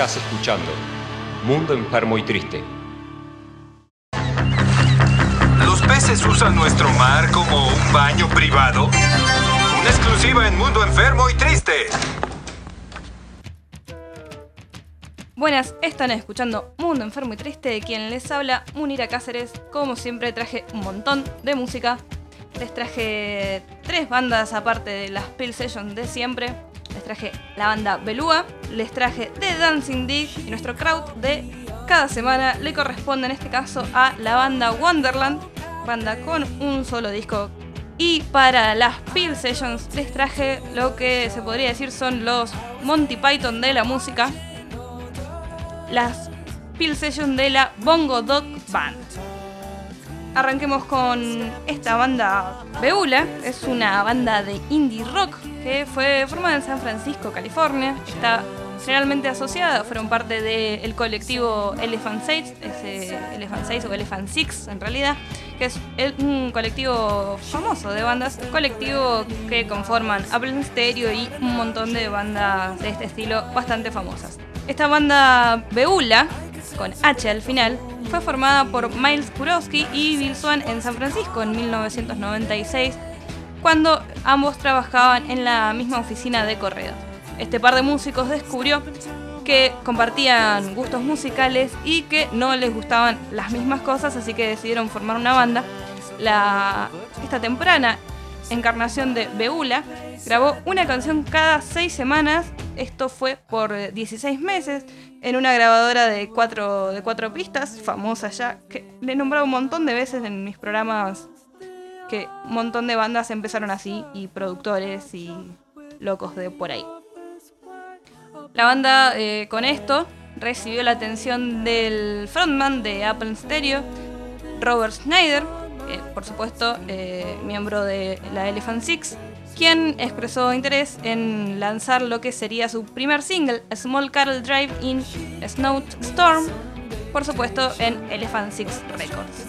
Estás escuchando Mundo Enfermo y Triste. ¿Los peces usan nuestro mar como un baño privado? Una exclusiva en Mundo Enfermo y Triste. Buenas, están escuchando Mundo Enfermo y Triste, de quien les habla Munira Cáceres. Como siempre traje un montón de música. Les traje tres bandas aparte de las Pill Sessions de siempre. Les traje la banda Belúa, les traje The Dancing Dig y nuestro crowd de cada semana le corresponde en este caso a la banda Wonderland, banda con un solo disco. Y para las Pill Sessions les traje lo que se podría decir son los Monty Python de la música, las Pill Sessions de la Bongo Dog Band. Arranquemos con esta banda Beula, es una banda de indie rock que fue formada en San Francisco, California. Está generalmente asociada, fueron parte del colectivo Elephant Six, ese Elephant 6 o Elephant Six en realidad, que es un colectivo famoso de bandas, colectivo que conforman Apple Stereo y un montón de bandas de este estilo bastante famosas. Esta banda Beula, con H al final, fue formada por Miles Kurowski y Bill Swan en San Francisco en 1996, cuando ambos trabajaban en la misma oficina de correos. Este par de músicos descubrió que compartían gustos musicales y que no les gustaban las mismas cosas, así que decidieron formar una banda. esta temprana encarnación de Beula grabó una canción cada seis semanas esto fue por 16 meses en una grabadora de cuatro, de cuatro pistas, famosa ya, que le he nombrado un montón de veces en mis programas que un montón de bandas empezaron así y productores y locos de por ahí. La banda eh, con esto recibió la atención del frontman de Apple Stereo, Robert Schneider, por supuesto eh, miembro de la Elephant Six, expresó interés en lanzar lo que sería su primer single, Small Cattle Drive in Snowstorm, por supuesto en Elephant Six Records.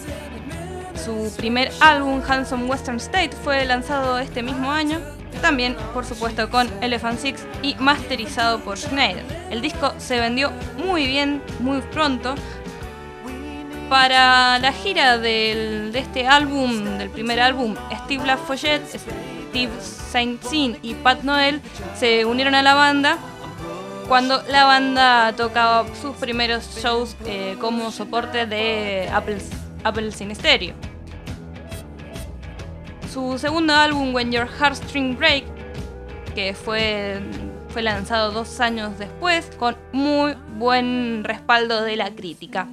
Su primer álbum, Handsome Western State, fue lanzado este mismo año, también por supuesto con Elephant Six y masterizado por Schneider. El disco se vendió muy bien, muy pronto. Para la gira de este álbum, del primer álbum, Steve Lafayette, Steve Saint Sin y Pat Noel se unieron a la banda cuando la banda tocaba sus primeros shows eh, como soporte de Apple, Apple Stereo. Su segundo álbum, When Your Heartstring Break, que fue, fue lanzado dos años después, con muy buen respaldo de la crítica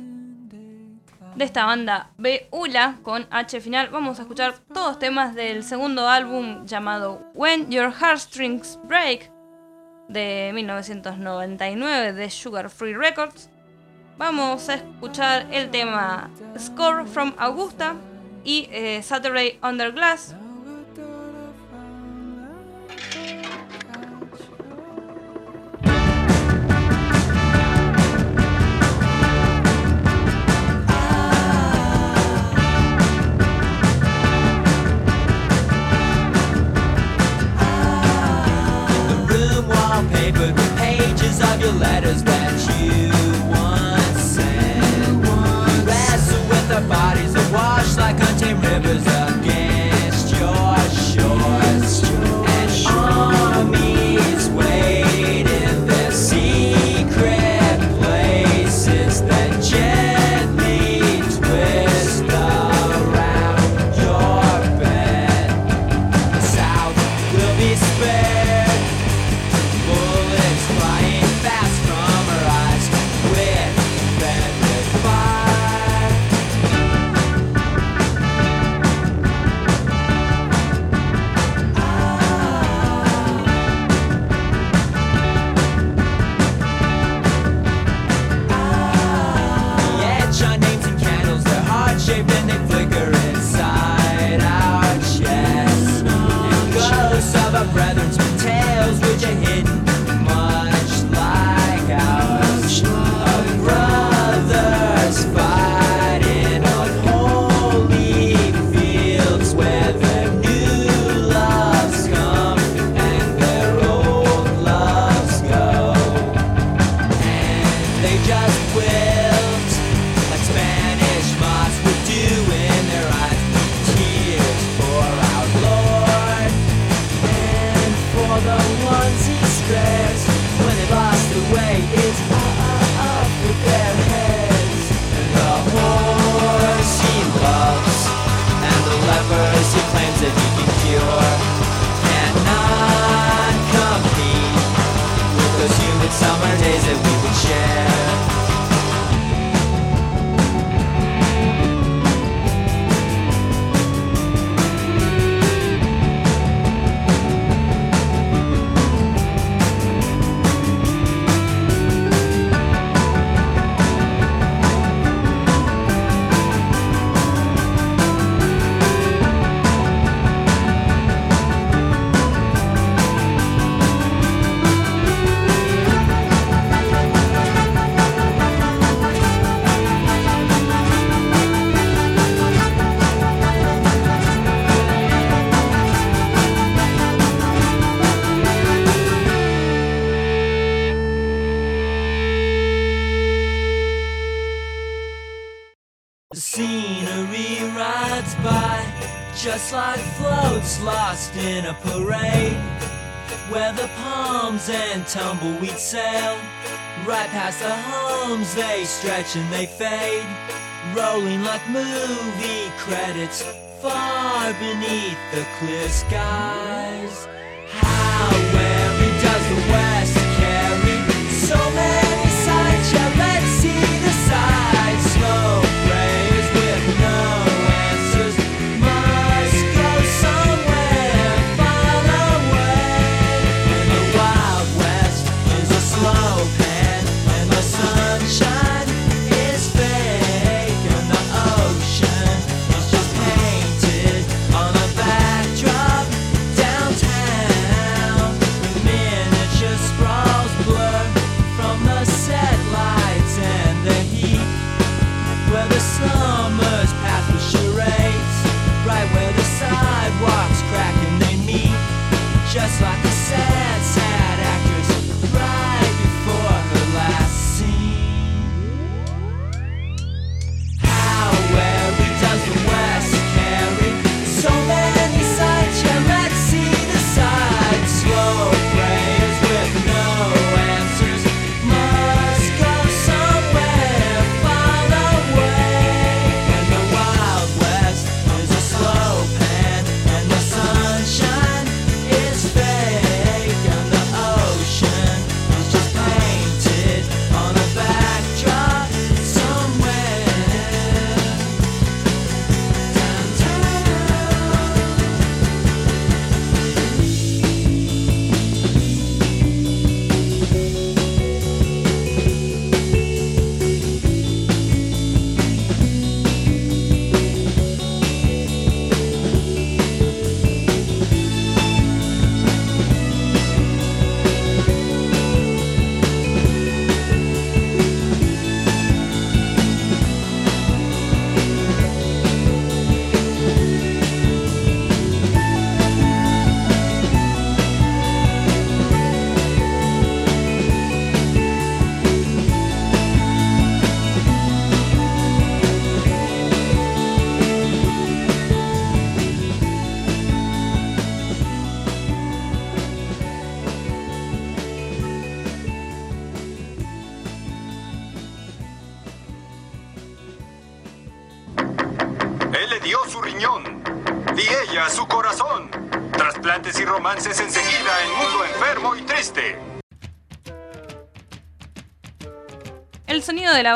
de esta banda Beula con H final. Vamos a escuchar todos temas del segundo álbum llamado When Your Heartstrings Break de 1999 de Sugar Free Records. Vamos a escuchar el tema Score from Augusta y eh, Saturday Under Glass tumbleweed sail. Right past the homes they stretch and they fade. Rolling like movie credits far beneath the clear skies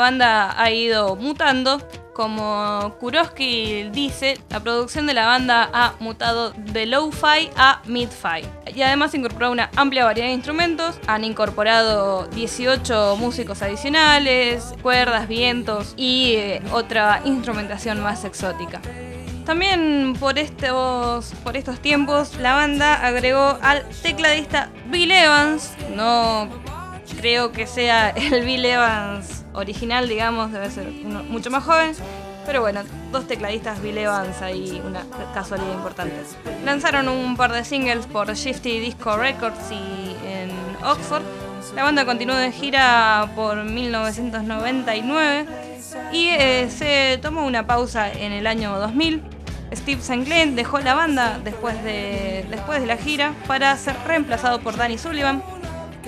banda ha ido mutando. Como Kuroski dice, la producción de la banda ha mutado de low-fi a mid-fi. Y además incorporó una amplia variedad de instrumentos. Han incorporado 18 músicos adicionales, cuerdas, vientos y eh, otra instrumentación más exótica. También por estos, por estos tiempos la banda agregó al tecladista Bill Evans, no creo que sea el Bill Evans original, digamos, debe ser uno mucho más joven. Pero bueno, dos tecladistas Bill Evans ahí, una casualidad importante. Lanzaron un par de singles por Shifty Disco Records y en Oxford. La banda continuó de gira por 1999 y eh, se tomó una pausa en el año 2000. Steve St. Clair dejó la banda después de, después de la gira para ser reemplazado por Danny Sullivan,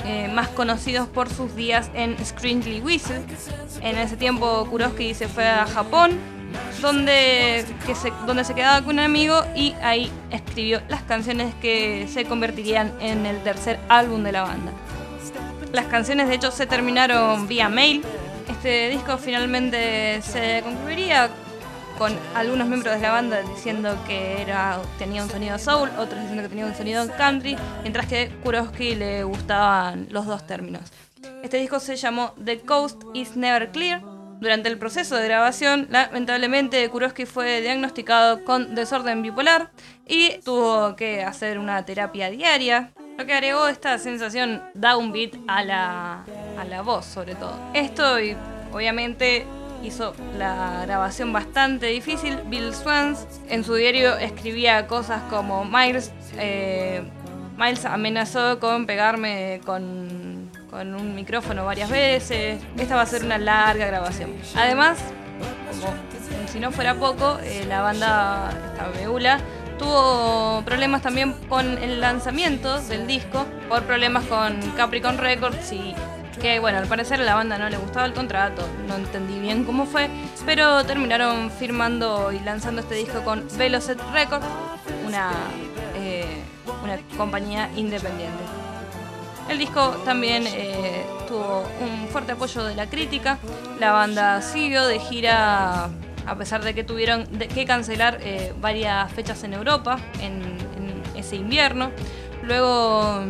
eh, más conocidos por sus días en Screamly Whistle. En ese tiempo Kuroski se fue a Japón, donde, se, donde se quedaba con un amigo y ahí escribió las canciones que se convertirían en el tercer álbum de la banda. Las canciones de hecho se terminaron vía mail. Este disco finalmente se concluiría con algunos miembros de la banda diciendo que era, tenía un sonido soul, otros diciendo que tenía un sonido country, mientras que Kuroski le gustaban los dos términos. Este disco se llamó The Coast is Never Clear. Durante el proceso de grabación, lamentablemente Kuroski fue diagnosticado con desorden bipolar y tuvo que hacer una terapia diaria, lo que agregó esta sensación downbeat a la, a la voz sobre todo. Esto y obviamente hizo la grabación bastante difícil. Bill Swans en su diario escribía cosas como Miles, eh, Miles amenazó con pegarme con, con, un micrófono varias veces. Esta va a ser una larga grabación. Además, como si no fuera poco, eh, la banda, esta Beula, tuvo problemas también con el lanzamiento del disco por problemas con Capricorn Records y que bueno, al parecer a la banda no le gustaba el contrato, no entendí bien cómo fue, pero terminaron firmando y lanzando este disco con Velocet Records, una, eh, una compañía independiente. El disco también eh, tuvo un fuerte apoyo de la crítica, la banda siguió de gira a pesar de que tuvieron que cancelar eh, varias fechas en Europa en, en ese invierno. Luego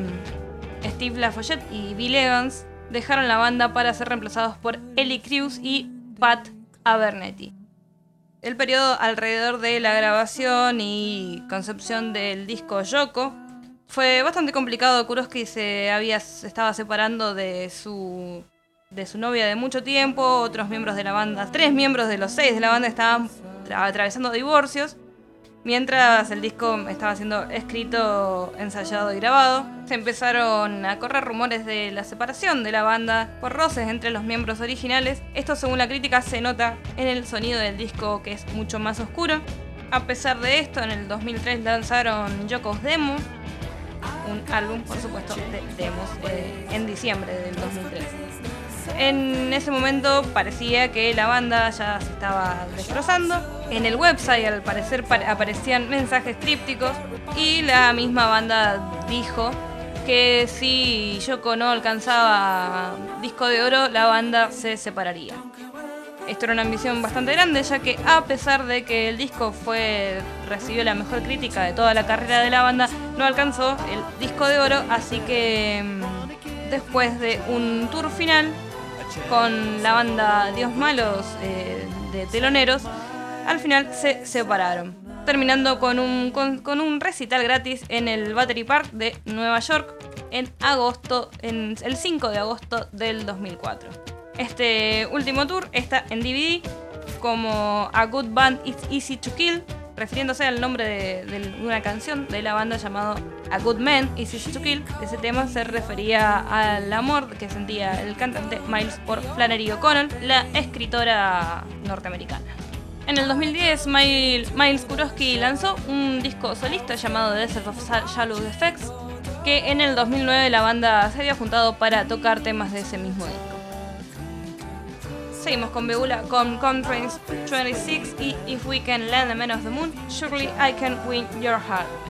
Steve Lafayette y Bill Evans dejaron la banda para ser reemplazados por Ellie Cruz y Pat Abernethy. El periodo alrededor de la grabación y concepción del disco Yoko fue bastante complicado. Kuroski se, había, estaba separando de su, de su novia de mucho tiempo. Otros miembros de la banda, tres miembros de los seis de la banda estaban atravesando divorcios. Mientras el disco estaba siendo escrito, ensayado y grabado, se empezaron a correr rumores de la separación de la banda por roces entre los miembros originales. Esto según la crítica se nota en el sonido del disco que es mucho más oscuro. A pesar de esto, en el 2003 lanzaron Yoko's Demo, un álbum por supuesto de demos eh, en diciembre del 2003. En ese momento parecía que la banda ya se estaba destrozando. En el website al parecer aparecían mensajes trípticos y la misma banda dijo que si Yoko no alcanzaba disco de oro, la banda se separaría. Esto era una ambición bastante grande, ya que a pesar de que el disco fue recibió la mejor crítica de toda la carrera de la banda, no alcanzó el disco de oro, así que mm, después de un tour final con la banda Dios Malos eh, de teloneros, al final se separaron, terminando con un, con, un recital gratis en el Battery Park de Nueva York en agosto, en el 5 de agosto del 2004. Este último tour está en DVD como A Good Band It's Easy to Kill, refiriéndose al nombre de, una canción de la banda llamado A Good Man Is Easy to Kill. Ese tema se refería al amor que sentía el cantante Miles por Flannery O'Connell, la escritora norteamericana. En el 2010, Miles Kurowski lanzó un disco solista llamado Desert of Shallow Effects, que en el 2009 la banda se había juntado para tocar temas de ese mismo disco. Seguimos con Beula con Conference 26 y If We Can Land the Man of the Moon, Surely I Can Win Your Heart.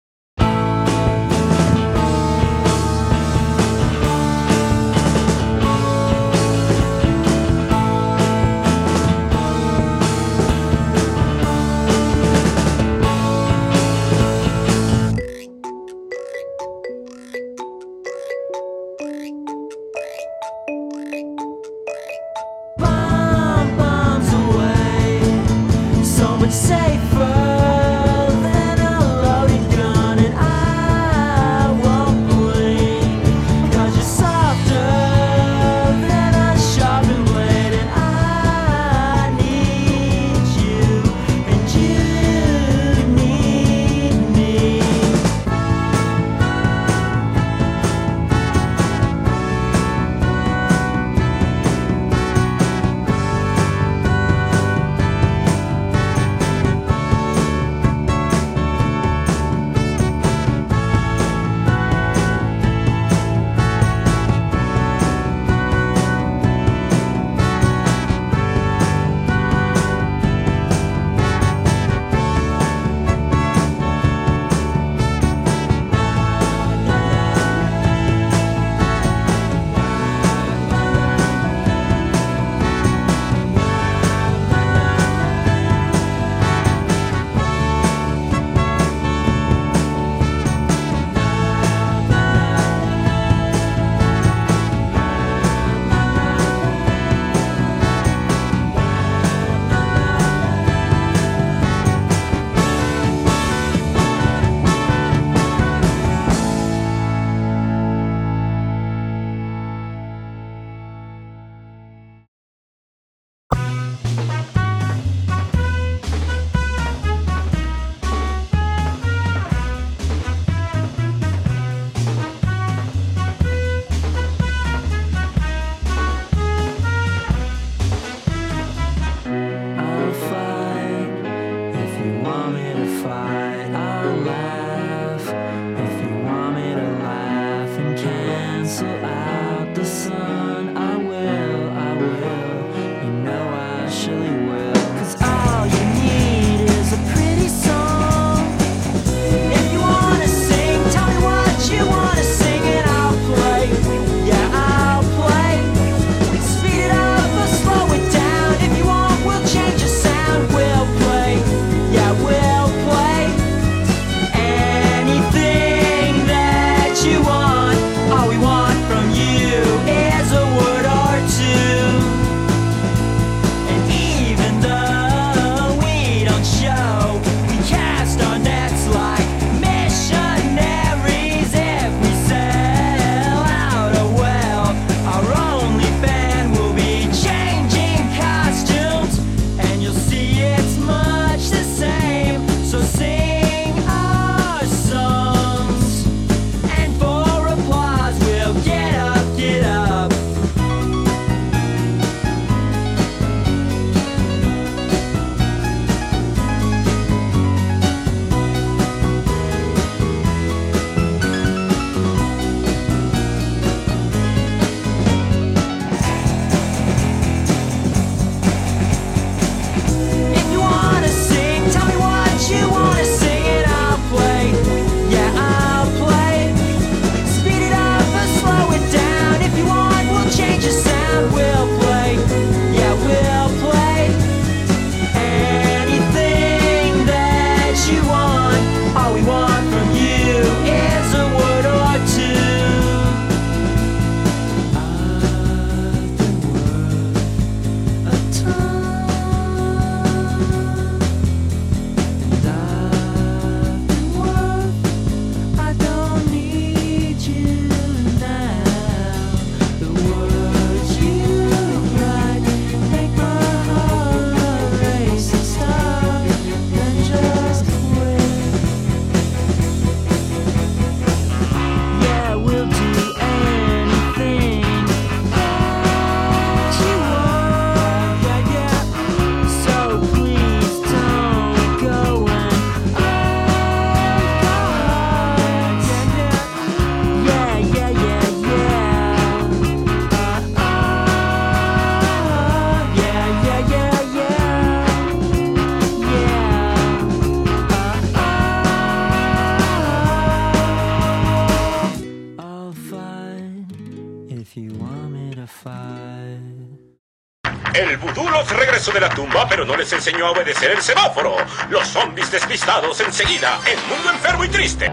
Pero no les enseñó a obedecer el semáforo. Los zombies despistados enseguida, en Mundo Enfermo y Triste.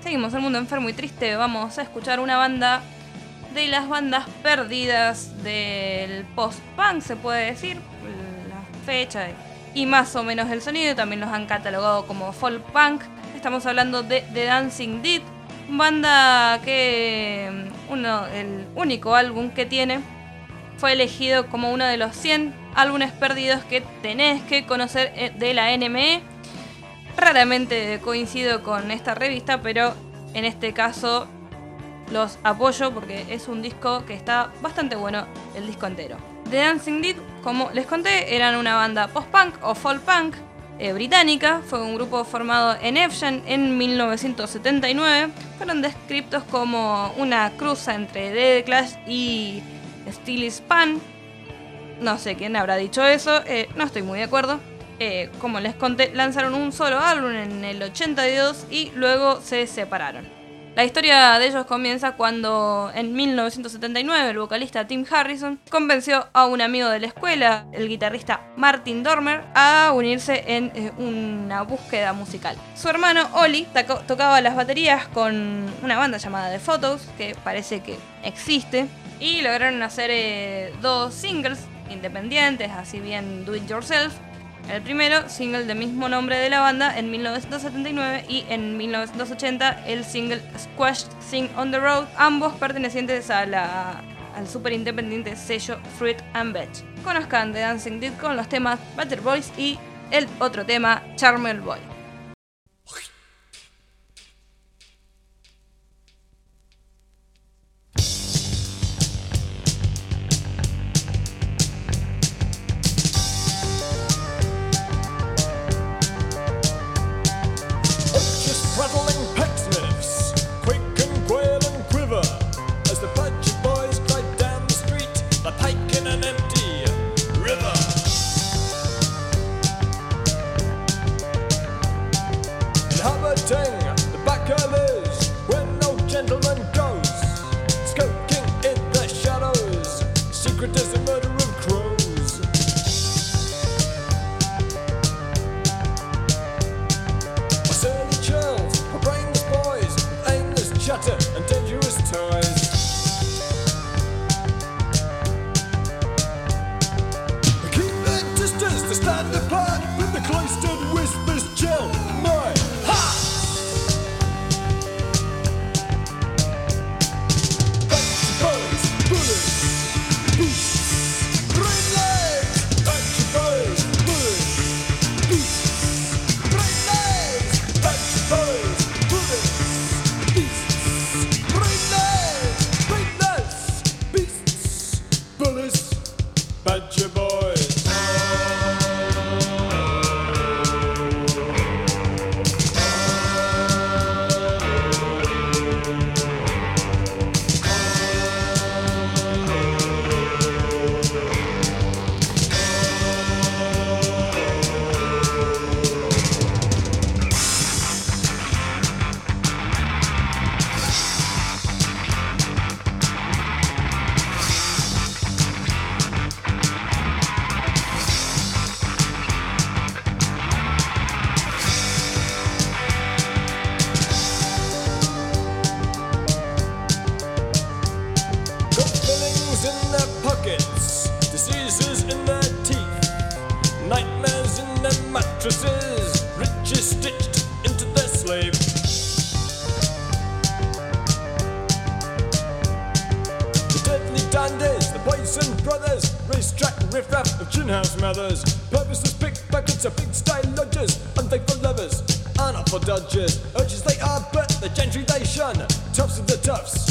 Seguimos el mundo enfermo y triste. Vamos a escuchar una banda de las bandas perdidas del post-punk, se puede decir. La fecha y más o menos el sonido. También los han catalogado como folk punk. Estamos hablando de The Dancing Dead, banda que mm, uno, el único álbum que tiene fue elegido como uno de los 100 álbumes perdidos que tenés que conocer eh, de la NME. Raramente coincido con esta revista, pero en este caso los apoyo porque es un disco que está bastante bueno, el disco entero. The Dancing Dead, como les conté, eran una banda post-punk o folk punk eh, británica. Fue un grupo formado en Evesham en 1979. Fueron descriptos como una cruza entre The Clash y Steely Span. No sé quién habrá dicho eso, eh, no estoy muy de acuerdo. Eh, como les conté, lanzaron un solo álbum en el 82 y luego se separaron. La historia de ellos comienza cuando en 1979 el vocalista Tim Harrison convenció a un amigo de la escuela, el guitarrista Martin Dormer, a unirse en eh, una búsqueda musical. Su hermano Oli tocaba las baterías con una banda llamada The Photos, que parece que existe, y lograron hacer eh, dos singles independientes, así bien do it yourself, el primero, single del mismo nombre de la banda, en 1979 y en 1980 el single Squash Sing on the Road, ambos pertenecientes al super independiente sello Fruit and Veg. Conozcan The Dancing Dead con los temas Better Boys y el otro tema Charmel Boy. pickpockets are big style lodgers, unfaithful lovers, and up for dodgers. Urges they are, but the gentry they shun. Toughs of the toughs.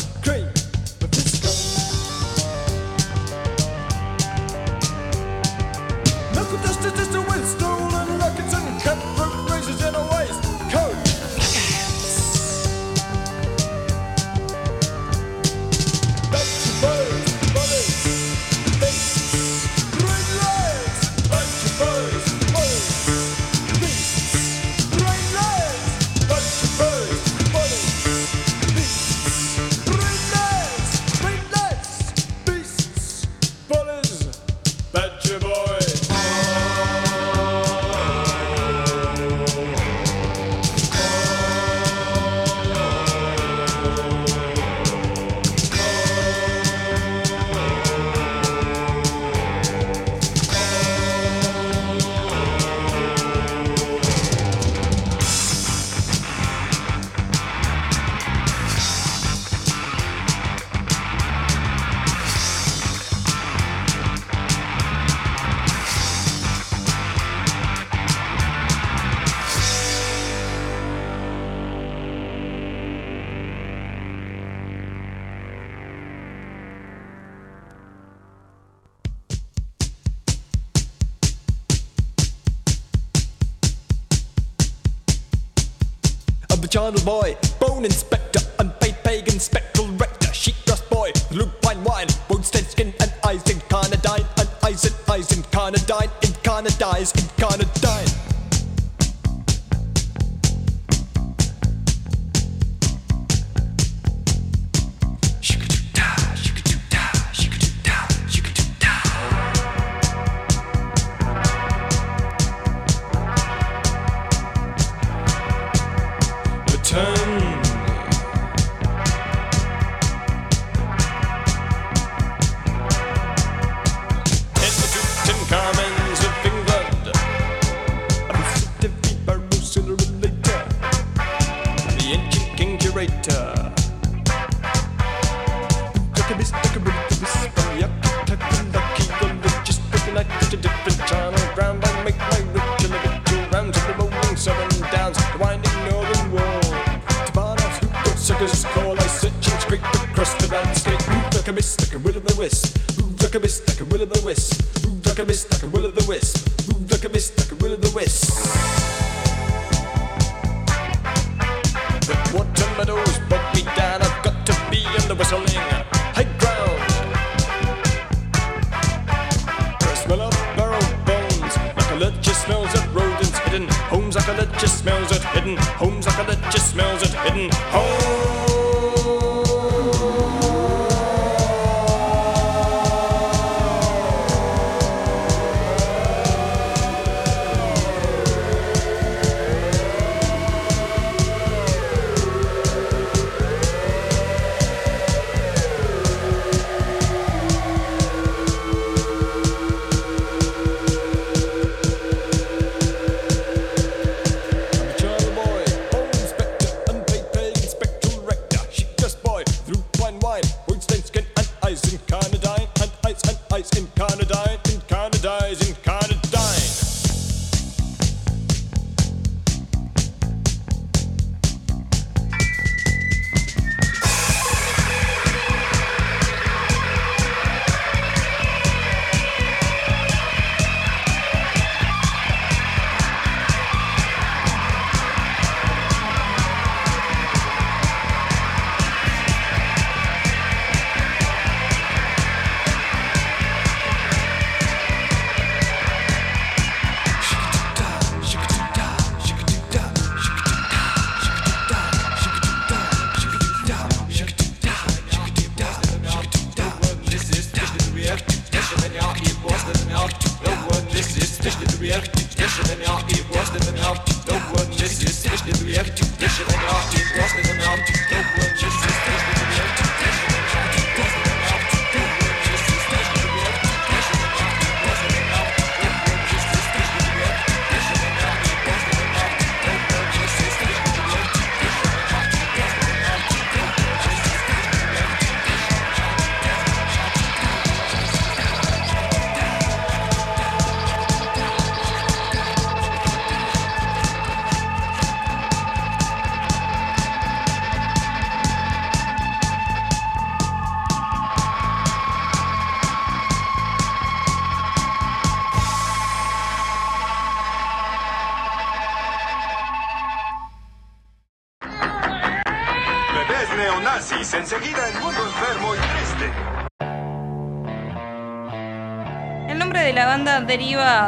boy.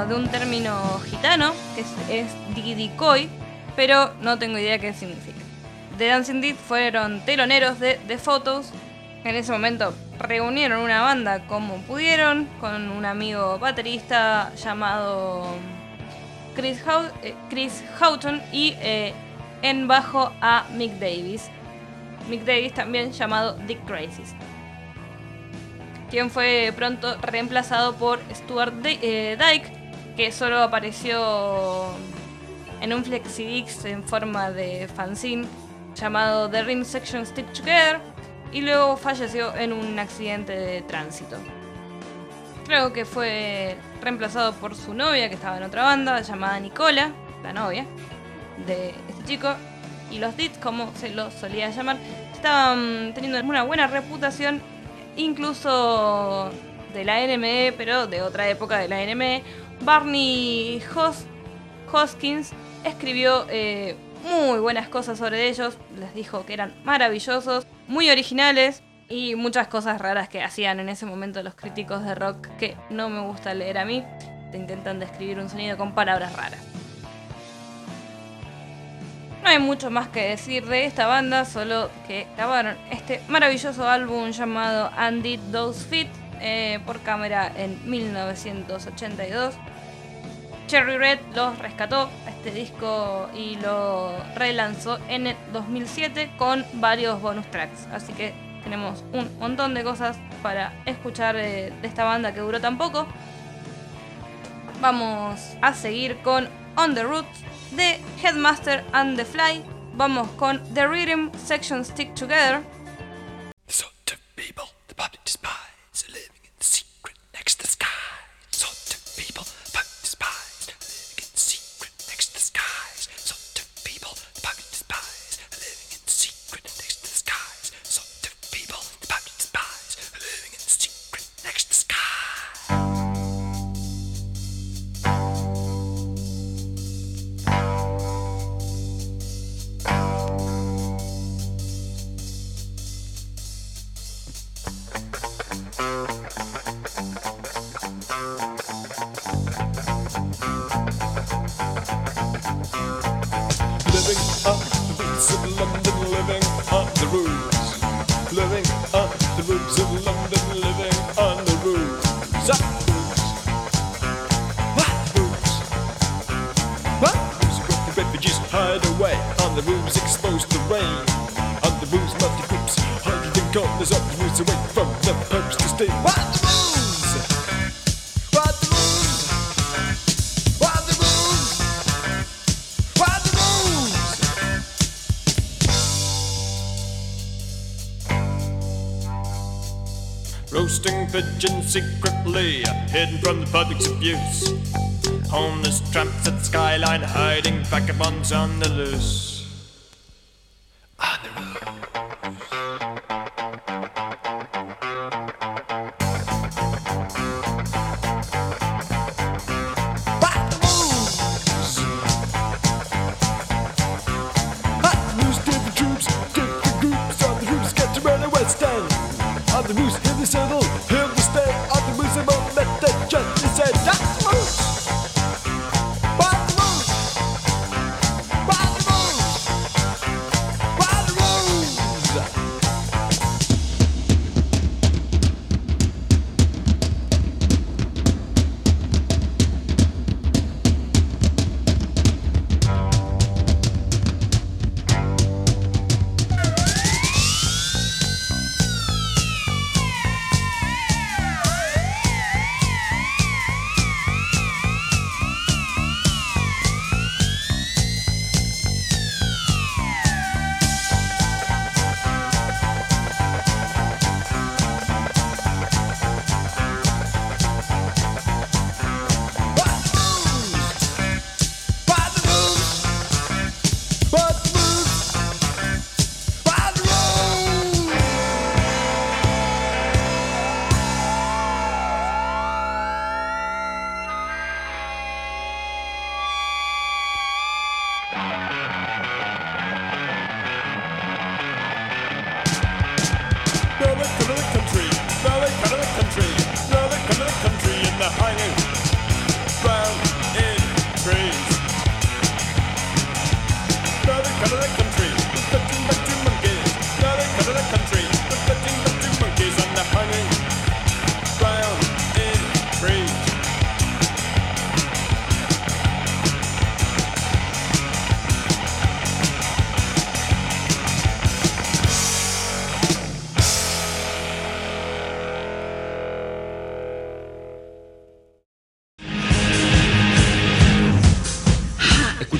De un término gitano, que es, es Didikoi, pero no tengo idea qué significa. The Dancing Dead fueron teloneros de The Photos. En ese momento reunieron una banda como pudieron, con un amigo baterista llamado Chris, eh, Houghton y eh, en bajo a Mick Davis. Mick Davis también llamado Dick Crazies quien fue pronto reemplazado por Stuart eh, Dyke, que solo apareció en un flexidix en forma de fanzine llamado The Rim Section Stick Together y luego falleció en un accidente de tránsito. Creo que fue reemplazado por su novia que estaba en otra banda llamada Nicola, la novia de este chico, y los Dits, como se los solía llamar, estaban teniendo una buena reputación, incluso de la NME, pero de otra época de la NME. Barney Hos- Hoskins escribió eh, muy buenas cosas sobre ellos, les dijo que eran maravillosos, muy originales y muchas cosas raras que hacían en ese momento los críticos de rock que no me gusta leer a mí, te intentan describir un sonido con palabras raras. No hay mucho más que decir de esta banda, solo que grabaron este maravilloso álbum llamado And Did Those Fit eh, por cámara en 1982. Cherry Red los rescató este disco y lo relanzó en el 2007 con varios bonus tracks. Así que tenemos un montón de cosas para escuchar eh, de esta banda que duró tan poco. Vamos a seguir con On the Roots de Headmaster and the Fly. Vamos con The Rhythm Section Stick Together. The sort of people the public despise Absolutely. Public's abuse. Homeless tramps at the skyline, hiding vagabonds on the loose.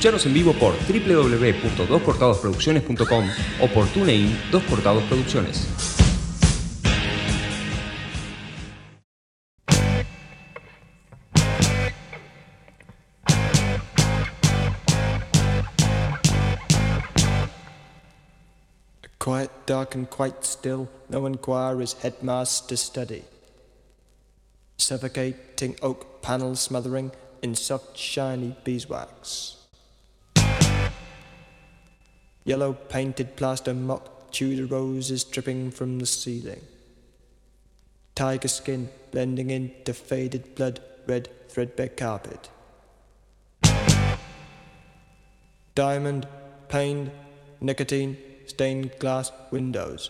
Escuchanos en vivo por www.doscortadosproducciones.com o por TuneIn Dos Cortados Producciones. Quiet, dark, and quite still, no inquiry's headmaster study. Suffocating oak panels smothering in soft, shiny beeswax. Yellow painted plaster mock Tudor roses dripping from the ceiling. Tiger skin blending into faded blood red threadbare carpet. Diamond, paned, nicotine, stained glass windows.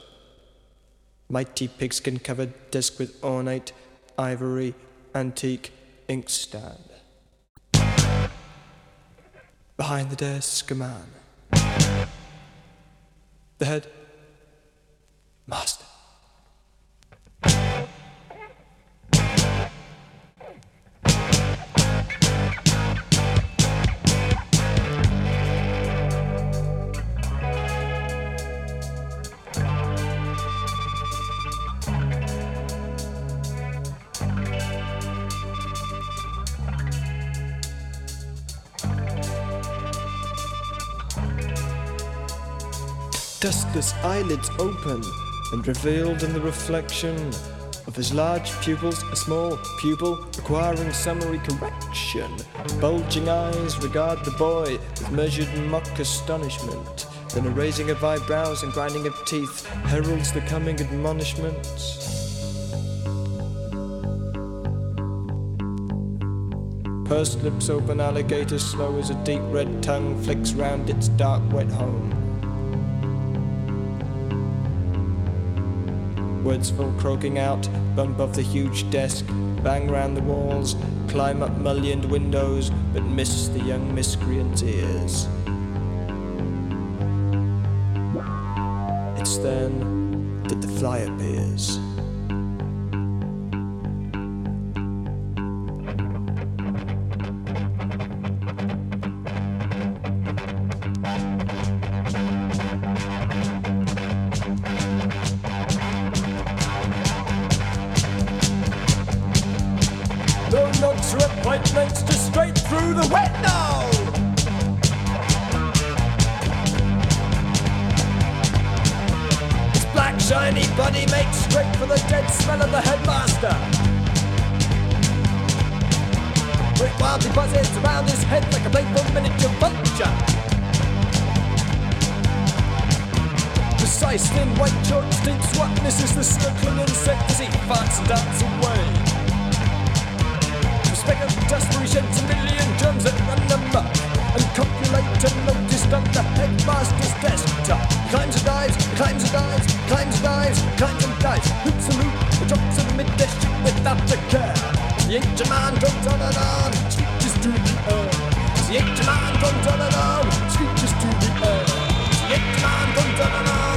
Mighty pigskin covered desk with ornate ivory antique inkstand. Behind the desk, a man. The head, master. Dustless eyelids open and revealed in the reflection of his large pupils a small pupil requiring summary correction. Bulging eyes regard the boy with measured mock astonishment. Then a raising of eyebrows and grinding of teeth heralds the coming admonishment. Pursed lips open, alligator slow as a deep red tongue flicks round its dark wet home. Words full croaking out, bump off the huge desk, bang round the walls, climb up mullioned windows, but miss the young miscreant's ears. It's then that the fly appears. Appointments, just straight through the window! Black shiny body makes straight for the dead smell of the headmaster. Great wildly buzzes around his head like a playful miniature vulture. Precise thin white shorts, deep swat misses the circling insect as he farts and darts away. The speck of he a million that run amok and copulate unnoticed on the headmaster's. He climbs and dives, climbs and dives, climbs and dives, climbs and dives, hoops and loop, and drops in mid-desk without a care. The ancient man drones on and on, screeches to the earth. The ancient man drones on and on, screeches to the earth. The ancient man drones on and on,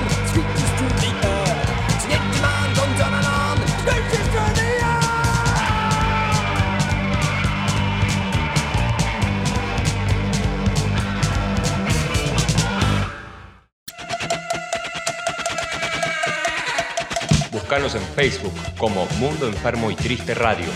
En Facebook como Mundo Enfermo y Triste Radio.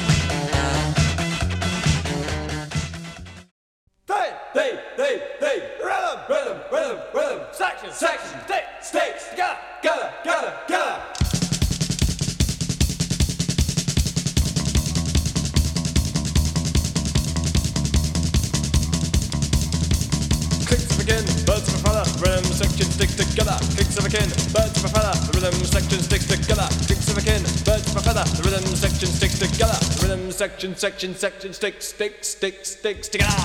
Section, section, section, sticks, sticks, sticks, sticks together.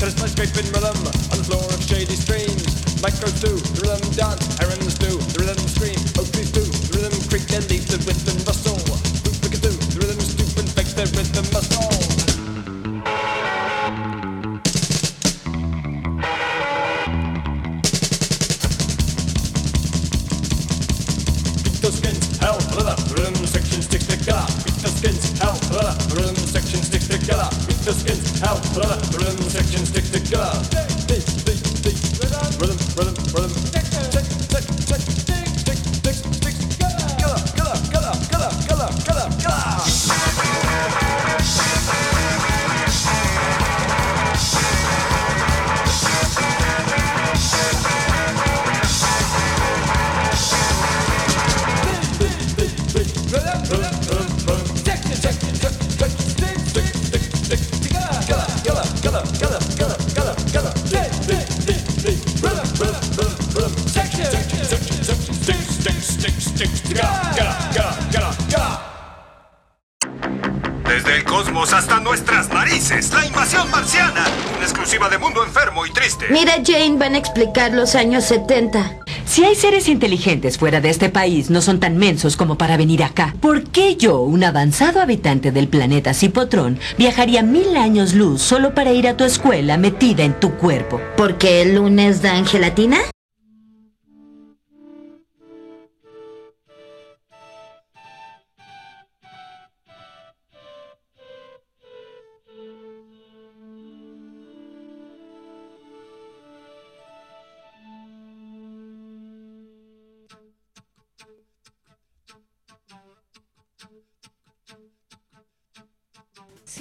Cut a slice scrape in rhythm on the floor of shady streams. Microbes do the Jane, van a explicar los años 70. Si hay seres inteligentes fuera de este país, no son tan mensos como para venir acá. ¿Por qué yo, un avanzado habitante del planeta Cipotrón, viajaría mil años luz solo para ir a tu escuela metida en tu cuerpo? ¿Porque el lunes dan gelatina?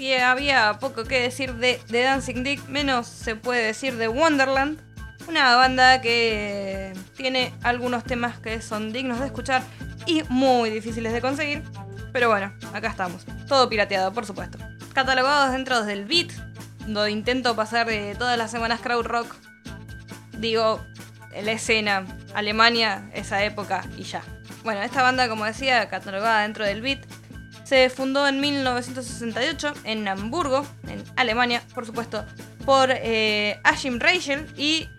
Si había poco que decir de, de Dancing Dick, menos se puede decir de Wonderland. Una banda que tiene algunos temas que son dignos de escuchar y muy difíciles de conseguir. Pero bueno, acá estamos. Todo pirateado, por supuesto. Catalogados dentro del beat, donde intento pasar de todas las semanas crowd rock. Digo, la escena, Alemania, esa época y ya. Bueno, esta banda, como decía, catalogada dentro del beat, se fundó en 1968 en Hamburgo, en Alemania, por supuesto, por eh, Ashim Reichel y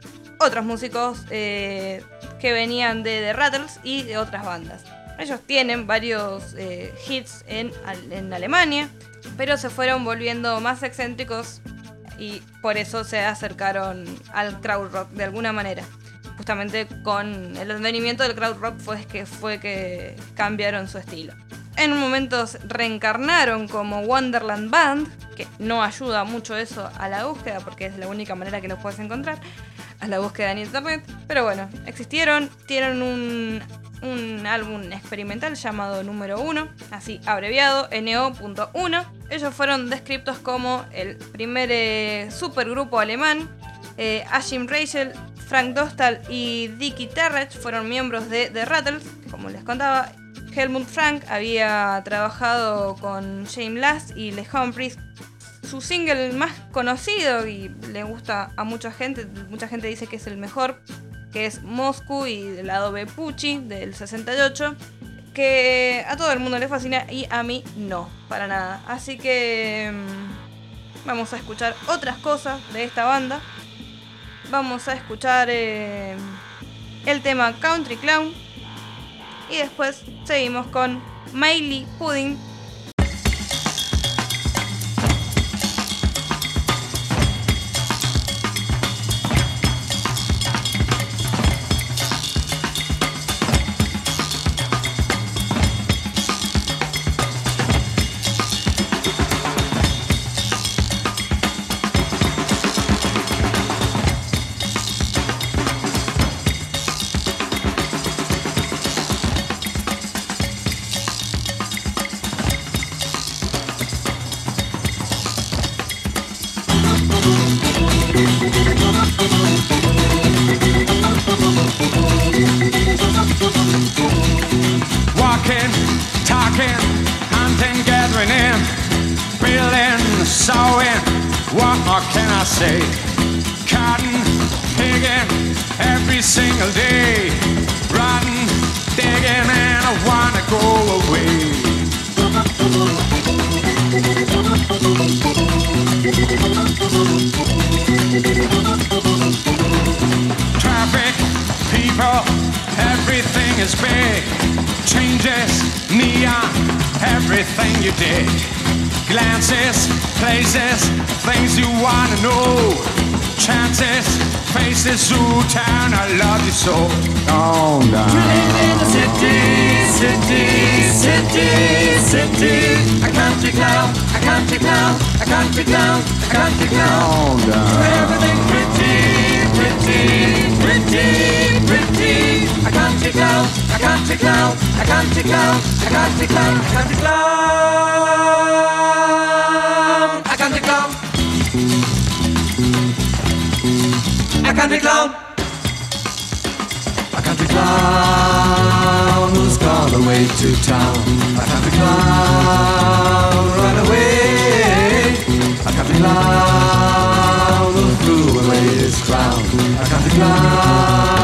otros músicos eh, que venían de The Rattles y de otras bandas. Ellos tienen varios eh, hits en, Al- en Alemania, pero se fueron volviendo más excéntricos y por eso se acercaron al crowd rock de alguna manera. Justamente con el advenimiento del crowd rock fue que fue que cambiaron su estilo. En un momento se reencarnaron como Wonderland Band, que no ayuda mucho eso a la búsqueda porque es la única manera que los puedes encontrar, a la búsqueda en internet. Pero bueno, existieron, tienen un, un álbum experimental llamado Número 1, así abreviado, NO.1. Ellos fueron descritos como el primer eh, supergrupo alemán. Eh, Ashim Reichel, Frank Dostal y Dickie Terrech fueron miembros de The Rattles, como les contaba. Helmut Frank había trabajado con James Last y Les Humphries. Su single más conocido y le gusta a mucha gente, mucha gente dice que es el mejor, que es Moscú y del lado B Pucci del 68, que a todo el mundo le fascina y a mí no, para nada. Así que mm, vamos a escuchar otras cosas de esta banda. Vamos a escuchar eh, el tema Country Clown y después seguimos con Miley Pudding Changes, neon, everything you did. Glances, places, things you wanna know. chances. Faces zoo town, I love you so. In the city, city, city, city. A country clown, a country clown, a country clown, a country clown. On down. Everything pretty, pretty, pretty, pretty. A country clown, country clown, a country clown, a country clown, a country clown. A country clown. A country clown. A country clown who's gone away to town. A country clown run away. A country clown who threw away his crown. A country clown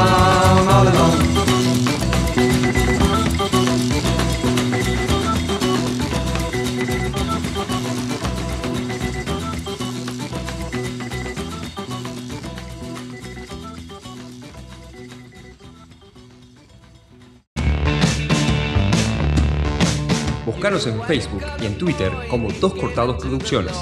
Búscanos en Facebook y en Twitter como Dos Cortados Producciones.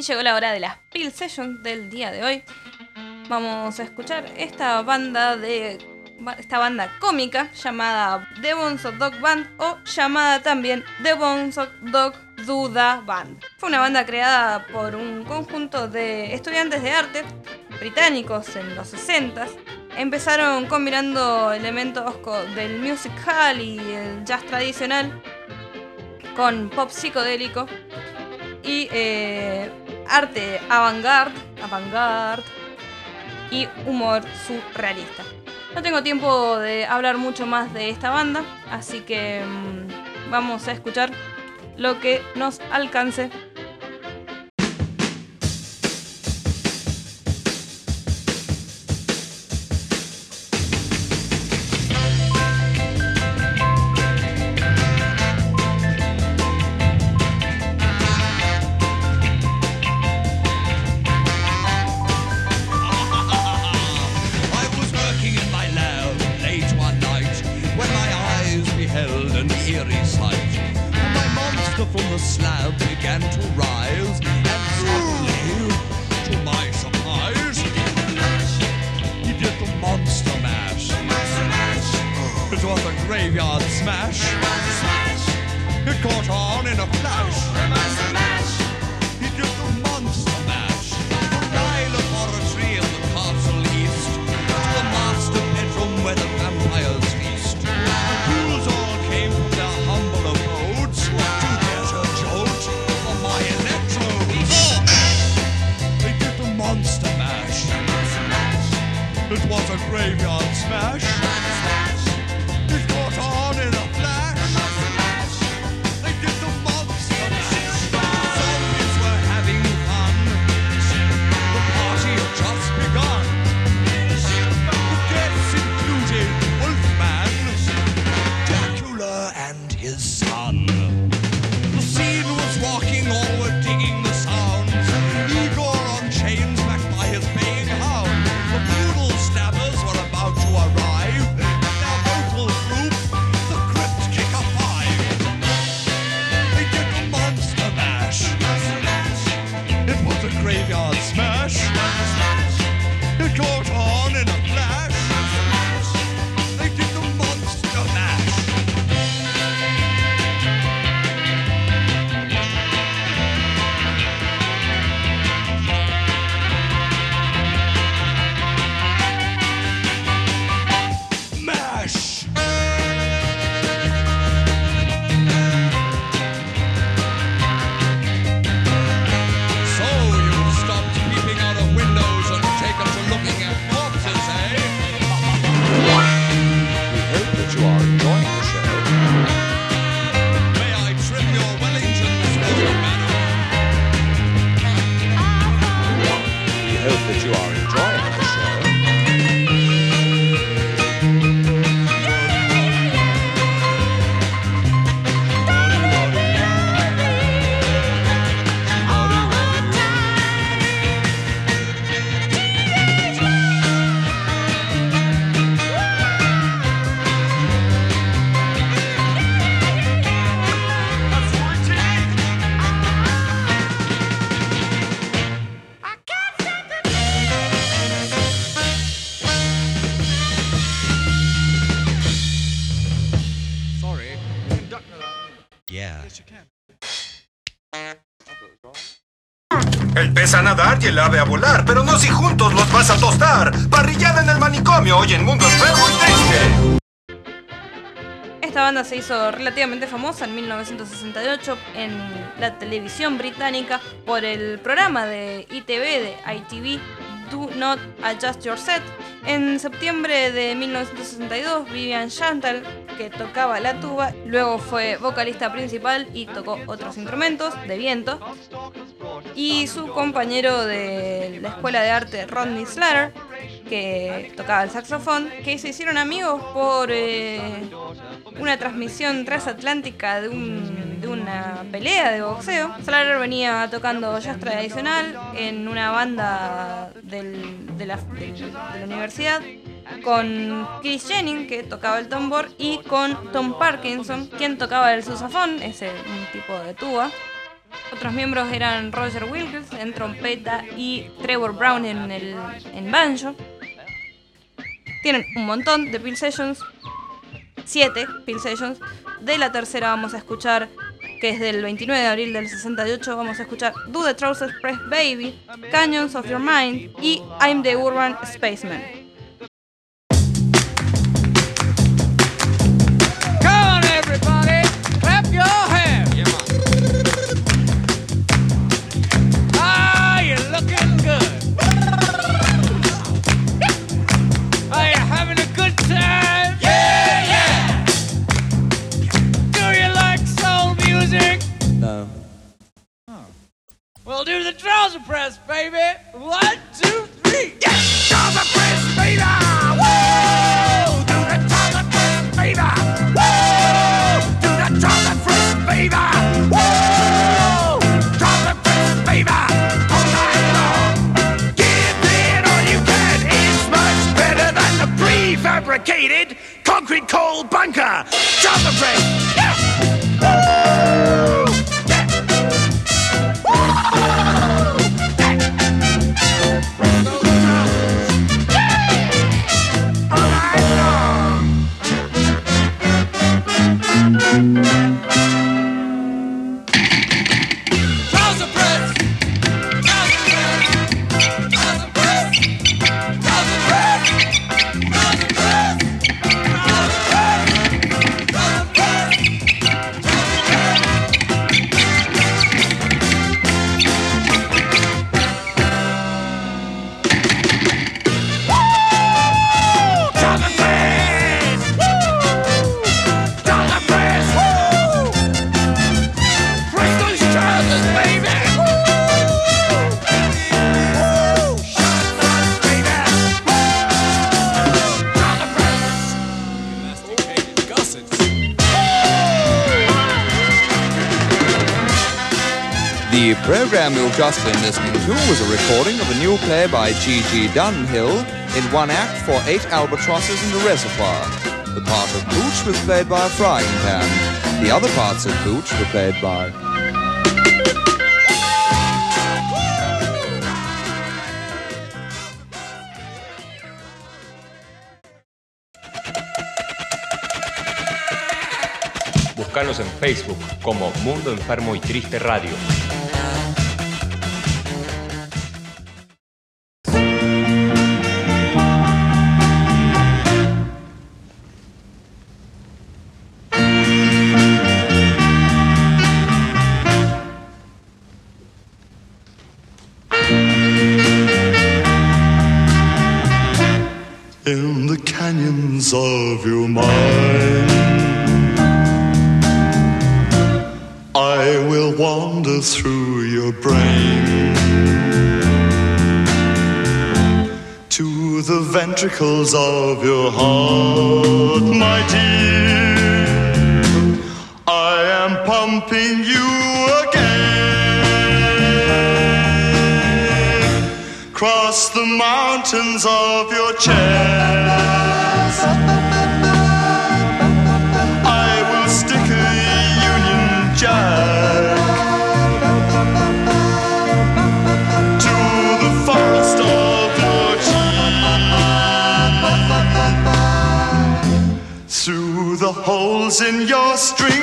Y llegó la hora de las Pill Sessions del día de hoy. Vamos a escuchar esta banda de esta banda cómica llamada The Bones Dog Band o llamada también The Bones Dog Duda Band. Fue una banda creada por un conjunto de estudiantes de arte británicos en los 60 Empezaron combinando elementos del musical y el jazz tradicional con pop psicodélico y eh, arte avant-garde, avant-garde y humor surrealista. No tengo tiempo de hablar mucho más de esta banda, así que mm, vamos a escuchar lo que nos alcance. Monster from the slab began to rise, and suddenly, to my surprise, he did the monster mash. It was a graveyard smash. It caught on in a flash. Se hizo relativamente famosa en 1968 en la televisión británica por el programa de ITV de ITV Do Not Adjust Your Set. En septiembre de 1962, Vivian Chantal, que tocaba la tuba, luego fue vocalista principal y tocó otros instrumentos de viento. Y su compañero de la escuela de arte, Rodney Slater, que tocaba el saxofón, que se hicieron amigos por eh, una transmisión transatlántica de, un- de una pelea de boxeo. Slater venía tocando jazz tradicional en una banda de, la, universidad con Chris Jennings, que tocaba el tambor, y con Tom Parkinson, quien tocaba el susafón, ese un tipo de tuba. Otros miembros eran Roger Wilkins en trompeta y Trevor Brown en, el, en banjo. Tienen un montón de Pill Sessions, siete Pill Sessions. De la tercera vamos a escuchar, que es del 29 de abril del 68, vamos a escuchar Do the Trousers Press Baby, Canyons of Your Mind y I'm the Urban Spaceman. Well, do the trouser press, baby. One, two, three. Yes, trouser press, baby. Woo! Do the trouser press, baby. Woo! Do the trouser press, baby. Woo! Trouser press, baby. Concrete coal bunker. Trouser press. Program you've just been listening to was a recording of a new play by G.G. Dunhill in one act for eight albatrosses in a reservoir. The part of Booch was played by a frying pan. The other parts of Booch were played by. Búscanos en Facebook como Mundo Enfermo y Triste Radio. Mind. I will wander through your brain to the ventricles of your heart, my dear. I am pumping you again. Cross the mountains of your chest. Holes in your string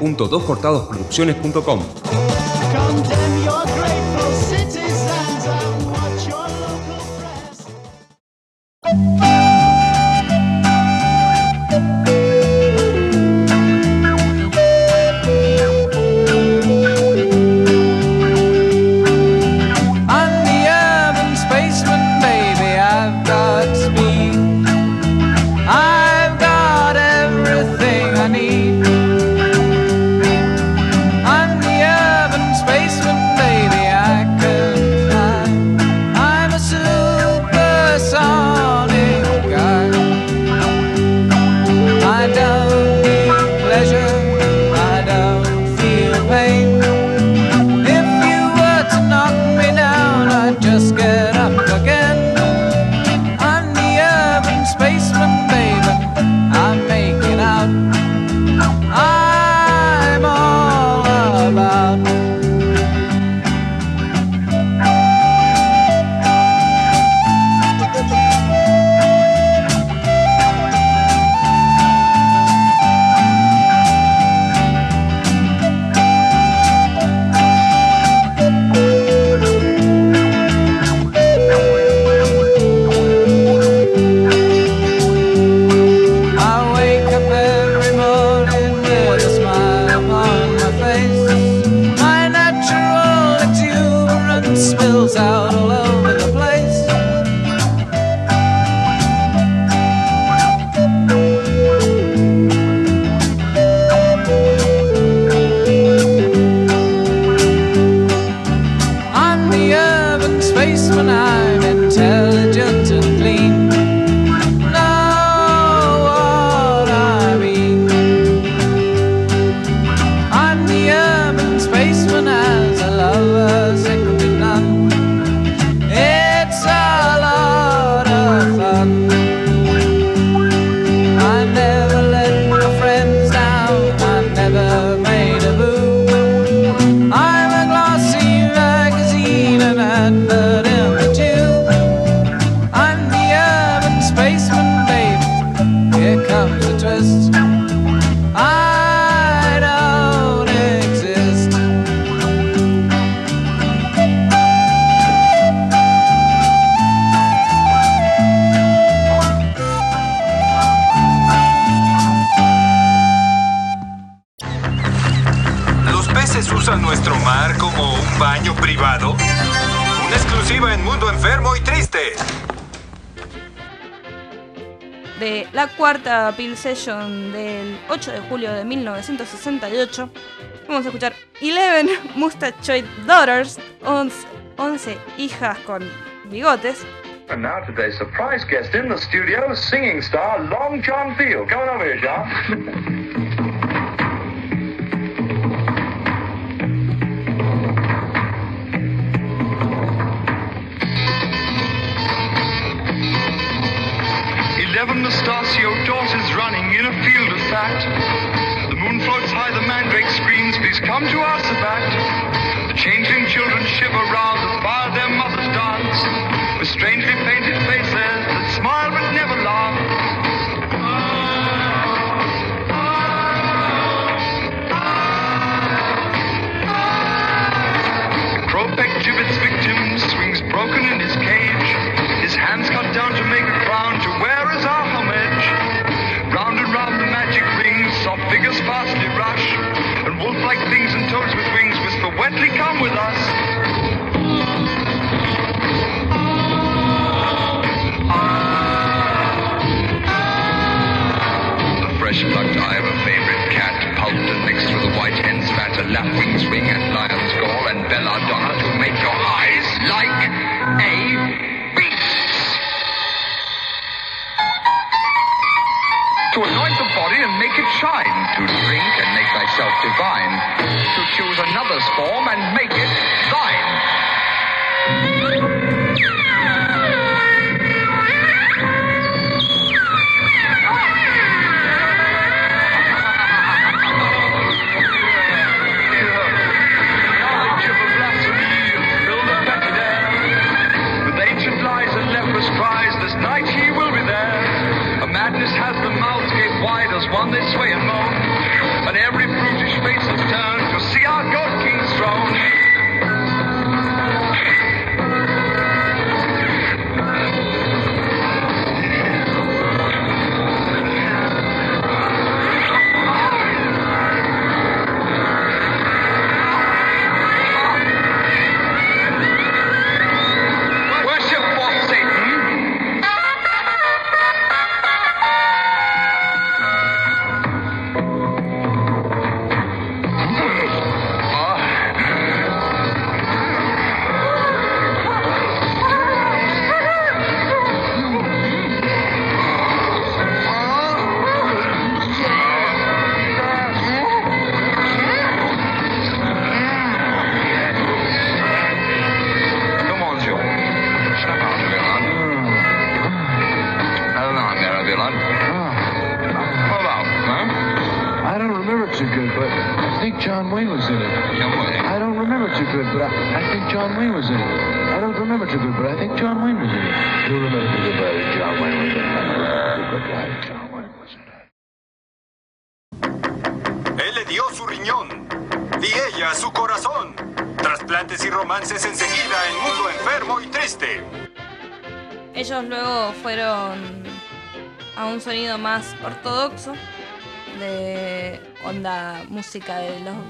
www.doscortadosproducciones.com. Session del 8 de julio de 1968, vamos a escuchar 11 Mustachoid Daughters, 11 hijas con bigotes. And now today's surprise guest in the studio, singing star Long John Field. Come on over here, John. Devon Nastacio Dawson. The moon floats high, the mandrake screams, please come to us.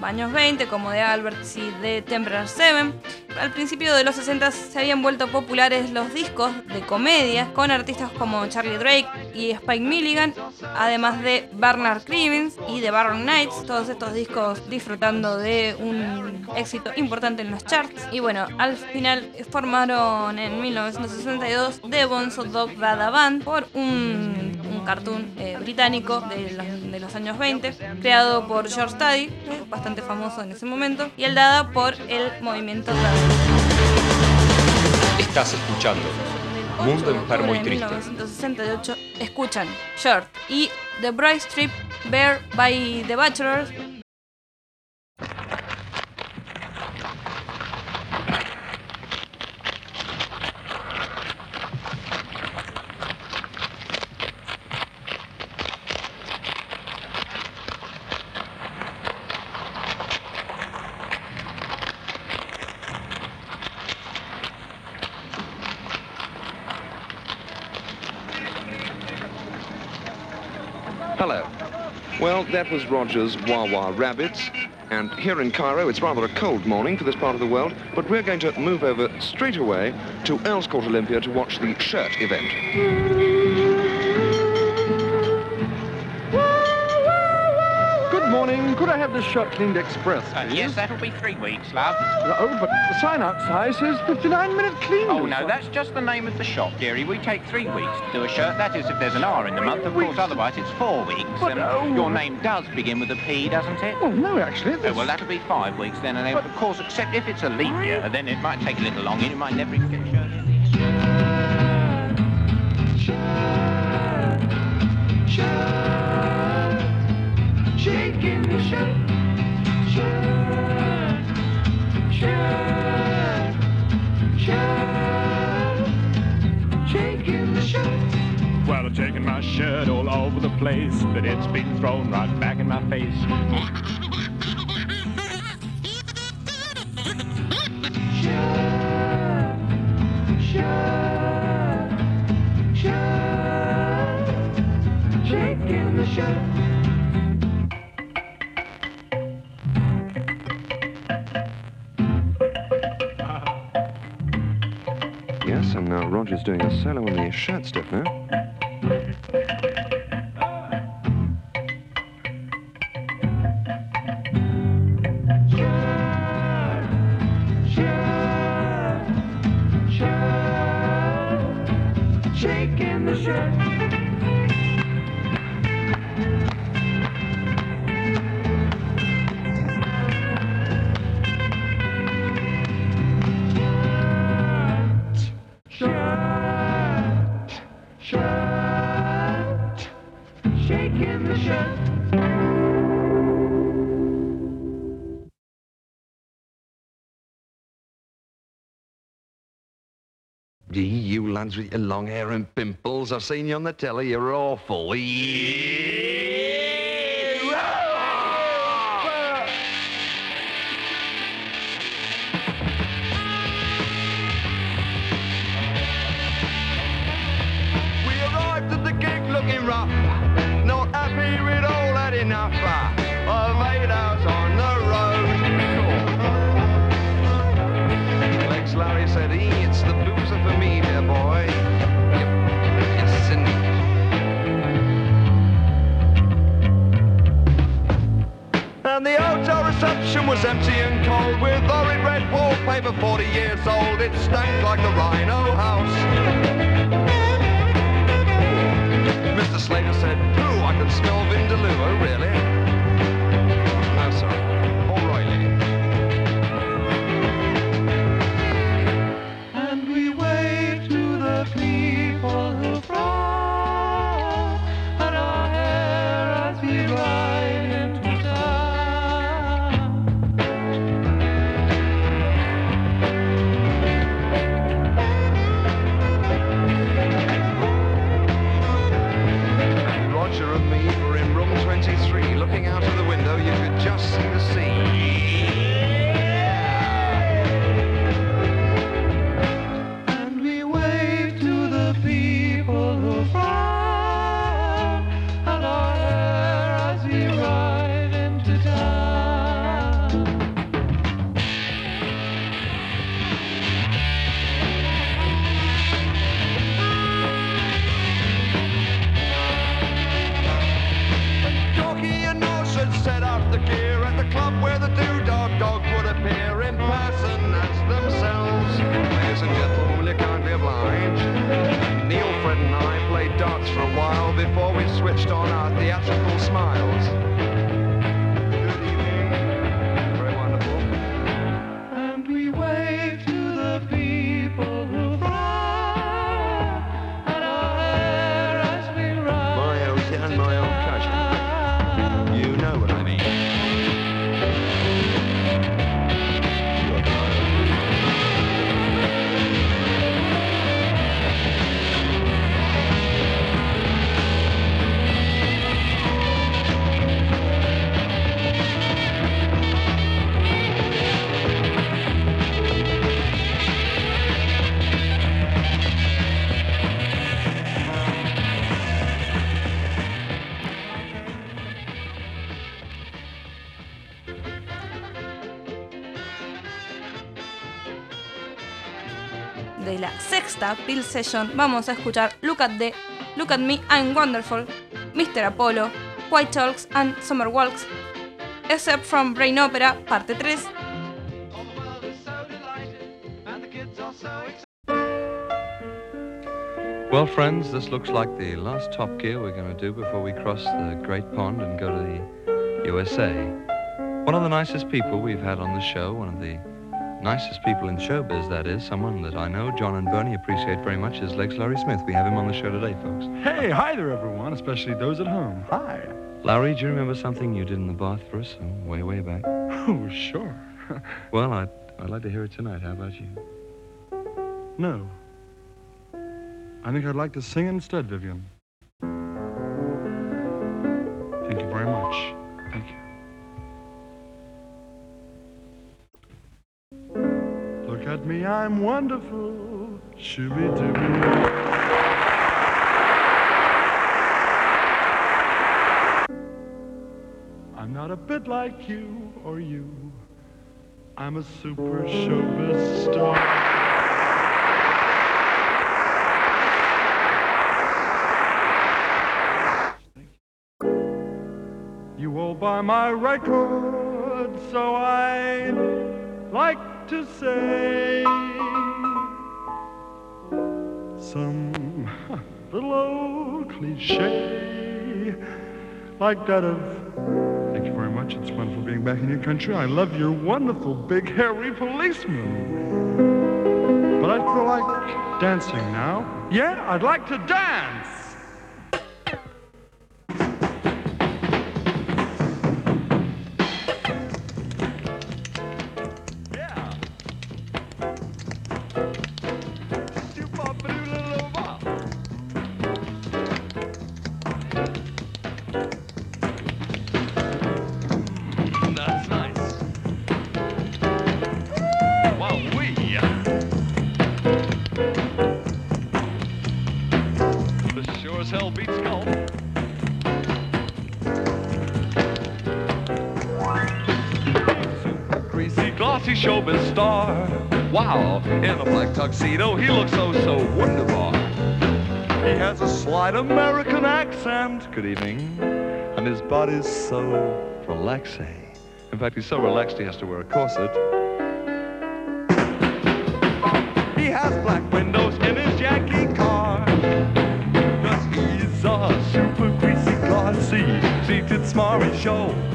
Años 20, como de Alberts y de Temperar Seven. Al principio de los 60 se habían vuelto populares los discos de comedia con artistas como Charlie Drake y Spike Milligan, además de Bernard Cribbins y The Barron Knights, todos estos discos disfrutando de un éxito importante en los charts. Y bueno, al final formaron en 1962 The Bonzo Dog Dada Band por un, un cartoon eh, británico de los, de los años 20, creado por George Tuddy, eh, bastante famoso en ese momento, y el Dada por el movimiento. Estás escuchando Mundo Enfermo y En Triste. 1968 escuchan Short y The Bright Strip Bear by The Bachelors. That was Roger's Wah Wah Rabbits. And here in Cairo, it's rather a cold morning for this part of the world, but we're going to move over straight away to Earls Court Olympia to watch the shirt event. I have this shirt cleaned express? Uh, please? yes, that'll be three weeks, love. Oh, but the sign outside says 59 minute clean. Oh, no, that's just the name of the shop, dearie. We take three weeks to do a shirt. That is, if there's an R in the month. Of course, otherwise it's four weeks. But, and oh. Your name does begin with a P, doesn't it? Oh, no, actually. Oh, well, that'll be five weeks then. And then, of course, except if it's a leap year, then it might take a little longer. You might never even get a shirt. place, but it's been thrown right back in my face. Yes, and now Roger's doing a solo on the shirt step now. Lads with your long hair and pimples, I've seen you on the telly, you're awful. We was empty and cold with horrid red wallpaper 40 years old. It stank like the Rhino House. Mr. Slater said, Pooh, I can smell Vindaloo. Oh, really? Sexta Bill Session vamos a escuchar Look at the Look at Me, I'm Wonderful, Mr. Apollo, White Talks and Summer Walks, Except from Brain Opera, parte 3, Well, friends, this looks like the last Top Gear we're going to do before we cross the Great Pond and go to the USA. One of the nicest people we've had on the show, one of the nicest people in showbiz, that is, someone that I know John and Bernie appreciate very much, is Legs Larry Smith. We have him on the show today, folks. Hey, hi there, everyone, especially those at home. Hi. Larry, do you remember something you did in the bath for us oh, way, way back? Oh, sure. Well, I'd, I'd like to hear it tonight. How about you? No. I think I'd like to sing instead, Vivian. Thank you very much. at me, I'm wonderful. Shooby dooby. I'm not a bit like you or you. I'm a super showbiz star. You all buy my record, so I like to say. Some little old cliche like that of Thank you very much. It's wonderful being back in your country. I love your wonderful big hairy policeman. But I feel like dancing now. Yeah, I'd like to dance. star. Wow, in a black tuxedo, he looks so, so wonderful. He has a slight American accent. Good evening. And his body's so relaxing. In fact, he's so relaxed he has to wear a corset. He has black windows in his Yankee car. Cause he's a super greasy car seat, seated smarty show.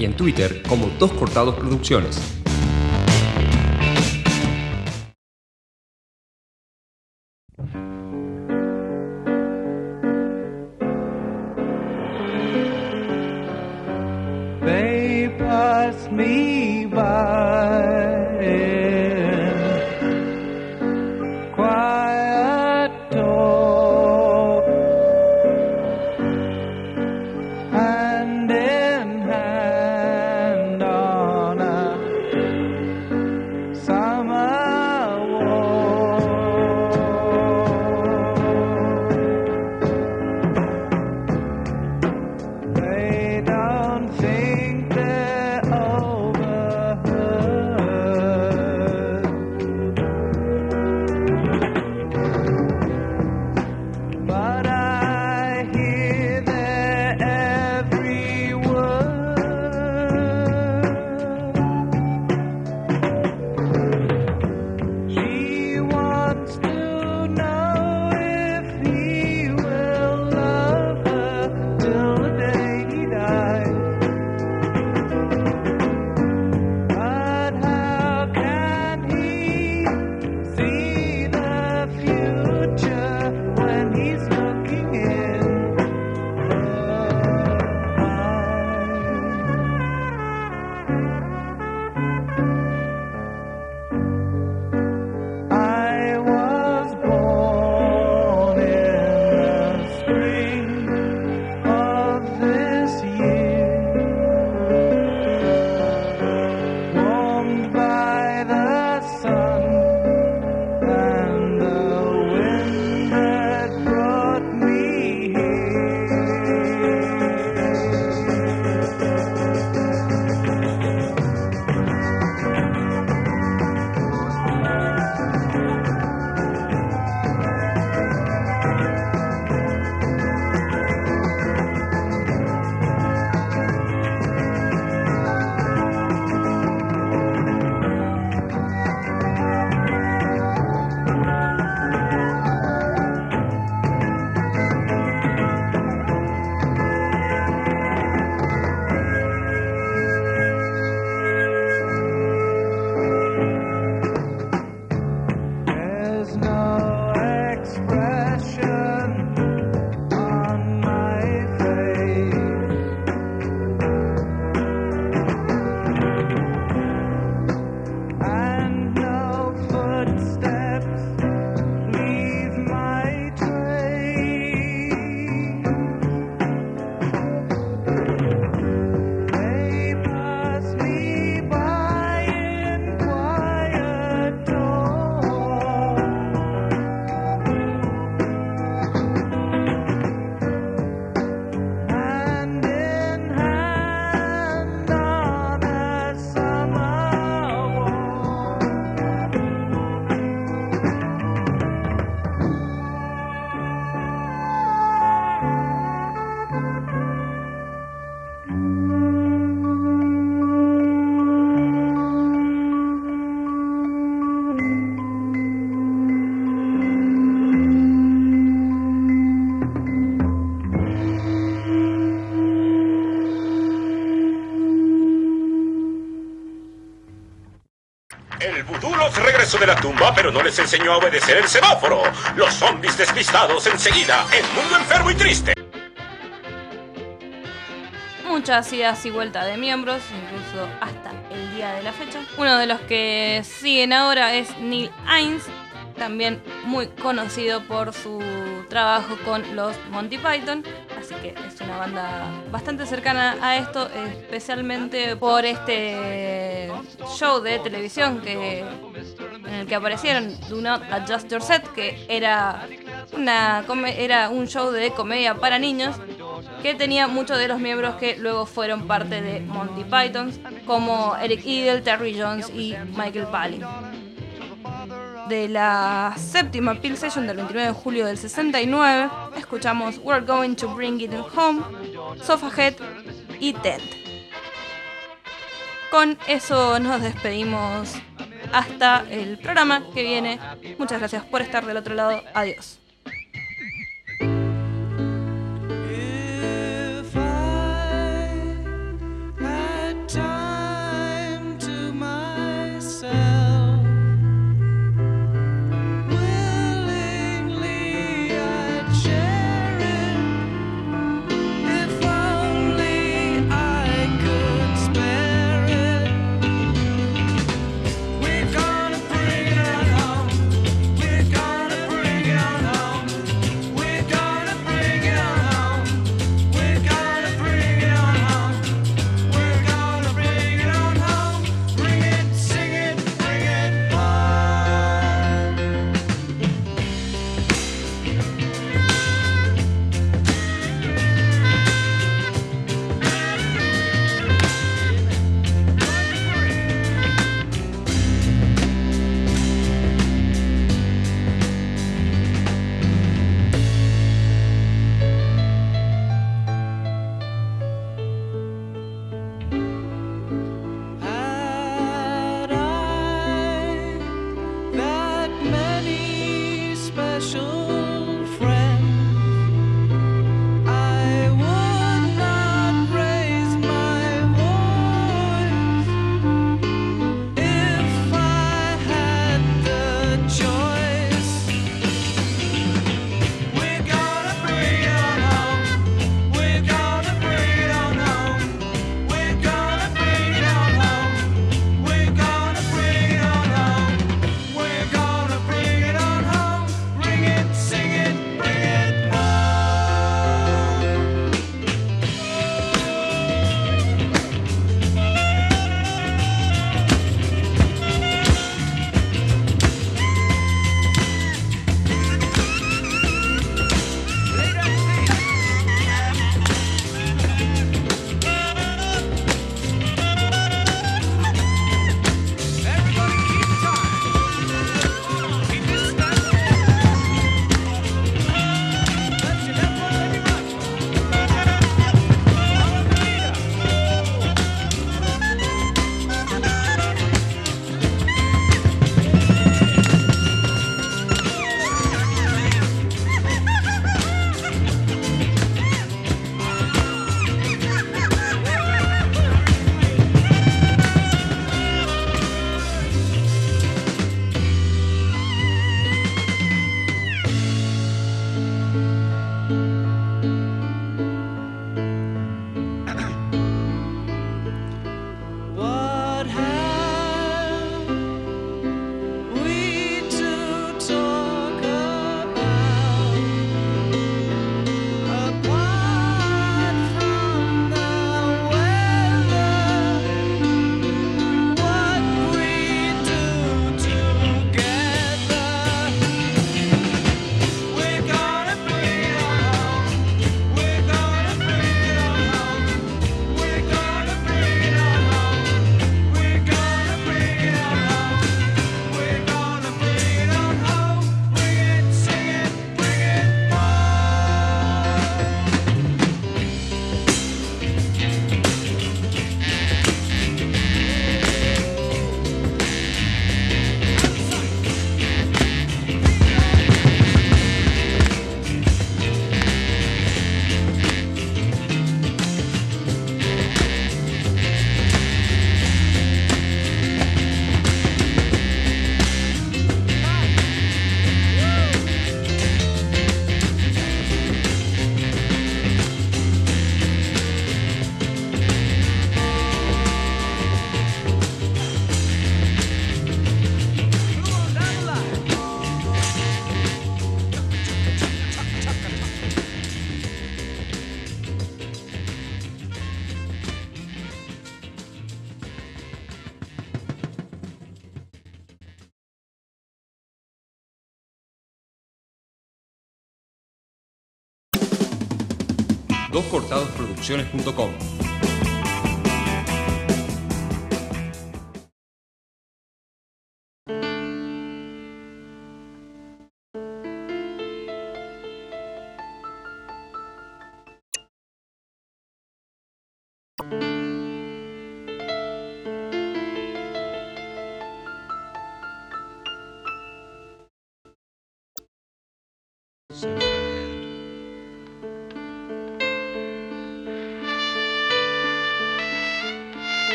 Y en Twitter como Dos Cortados Producciones. Regreso de la tumba, pero no les enseñó a obedecer el semáforo. Los zombies despistados enseguida, en Mundo Enfermo y Triste. muchas idas y vueltas de miembros, incluso hasta el día de la fecha. Uno de los que siguen ahora es Neil Hines, también muy conocido por su trabajo con los Monty Python, así que es una banda bastante cercana a esto, especialmente por este show de televisión que en el que aparecieron Do Not Adjust Your Set, que era una era un show de comedia para niños que tenía muchos de los miembros que luego fueron parte de Monty Python, como Eric Idle, Terry Jones y Michael Palin. De la séptima Peel Session del 29 de julio del 69, escuchamos We're Going to Bring It Home, Sofa Head y Tent. Con eso nos despedimos hasta el programa que viene. Muchas gracias por estar del otro lado. Adiós. doscortadosproducciones.com.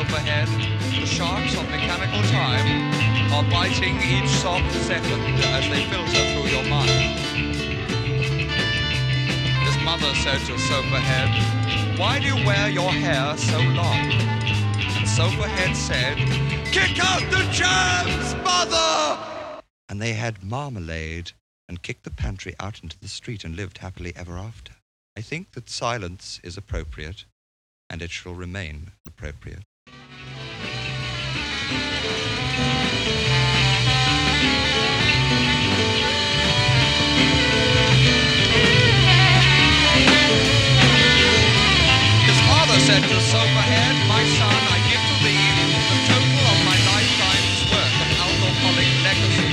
Soperhead, the sharks of mechanical time are biting each soft second as they filter through your mind. His mother said to Soperhead, why do you wear your hair so long? And Soperhead said, kick out the germs, mother! and they had marmalade and kicked the pantry out into the street and lived happily ever after. I think that silence is appropriate, and it shall remain appropriate. Father said to Soperhead, My son, I give to thee the total of my lifetime's work of alcoholic legacy.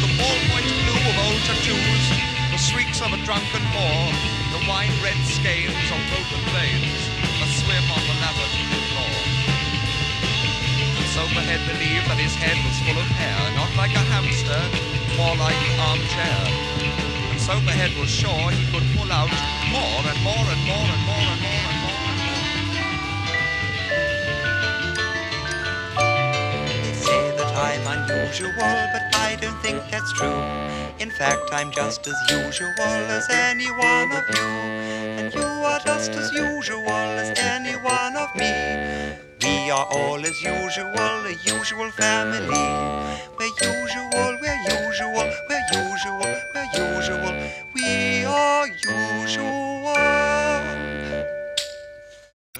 The ballpoint blue of old tattoos, the shrieks of a drunken whore, the wine-red skeins of broken veins a swim on the lavatory floor. And Soperhead believed that his head was full of hair, not like a hamster, more like an armchair. And Soperhead was sure he could pull out more and more and more and more and more and more. I'm unusual, but I don't think that's true. In fact, I'm just as usual as any one of you. And you are just as usual as any one of me. We are all as usual, a usual family. We're usual, we're usual, we're usual, we're usual. We are usual.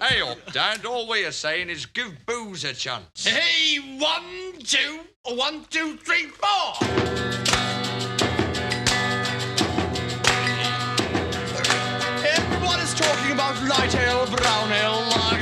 Hey up, Dad. All we're saying is give booze a chance. Hey, one, two, one, two, three, four. Everybody's talking about light ale, brown ale, lagers,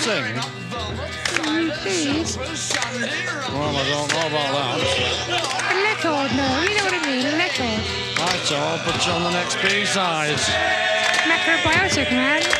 sing? Mm. Well, I don't know about that. A record, no. You know what I mean? A record. Right, so I'll put you on the next B-side. Macrobiotic, man.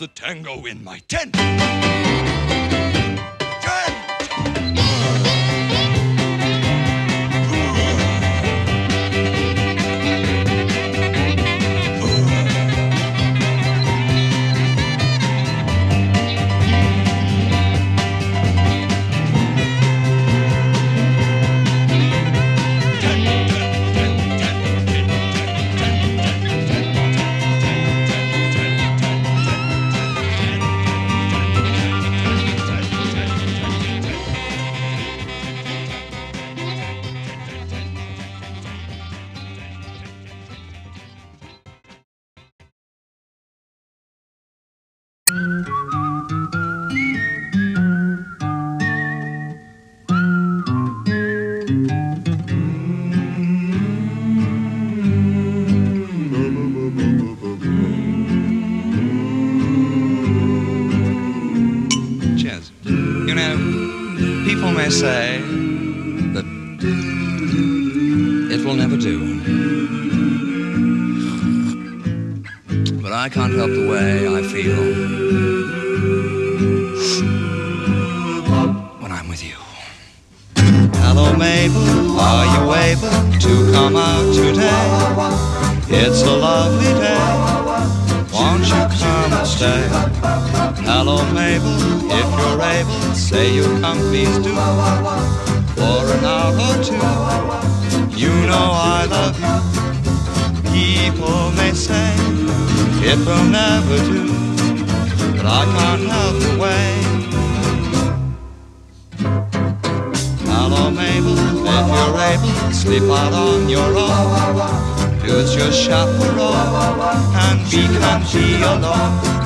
a tango in my tent. Up the way. Chionó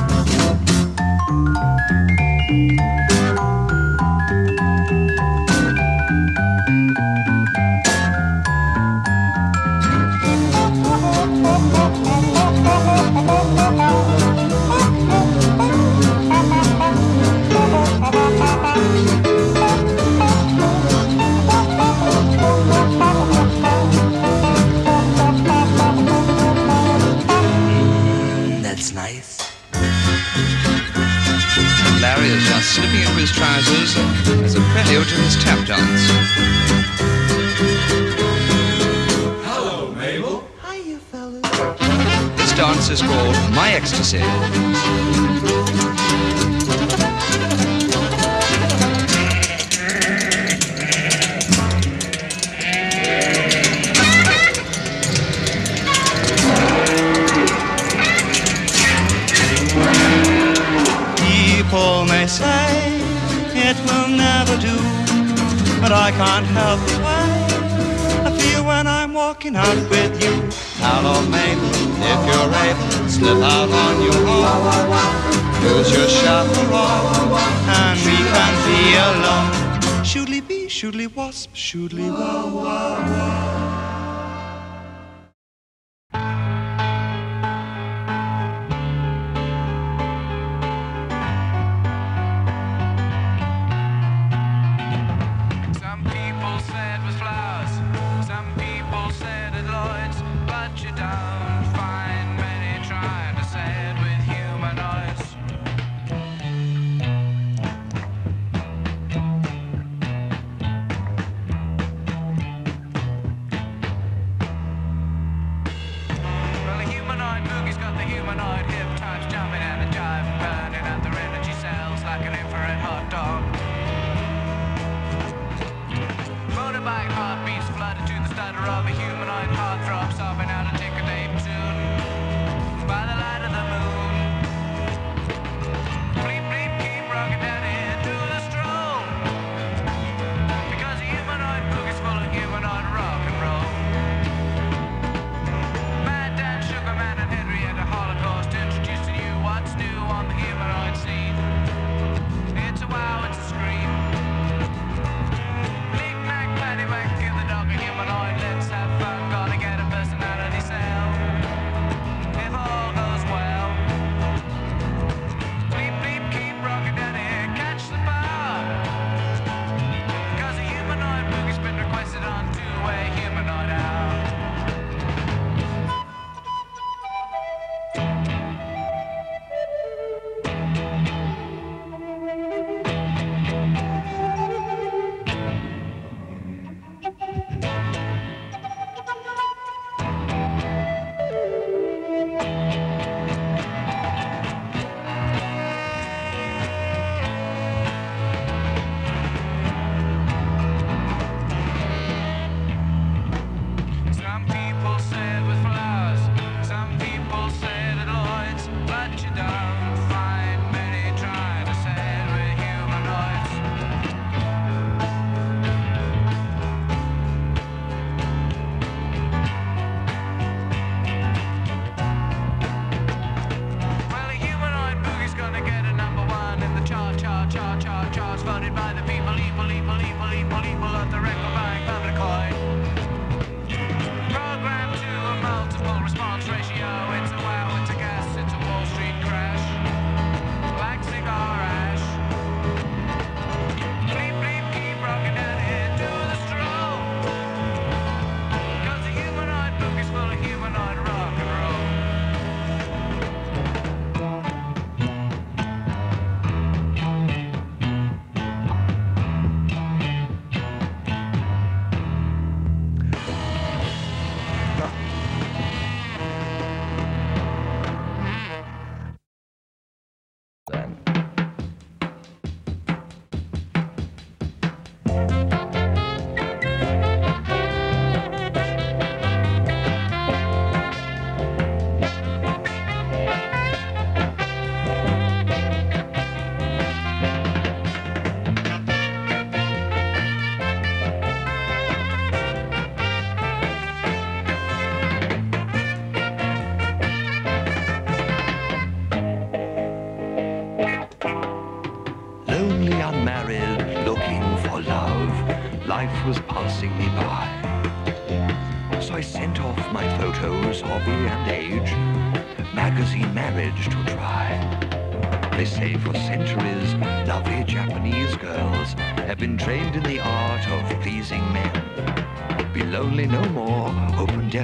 walk, and we can be alone. Shouldly bee, shouldly wasp, shouldly. wah.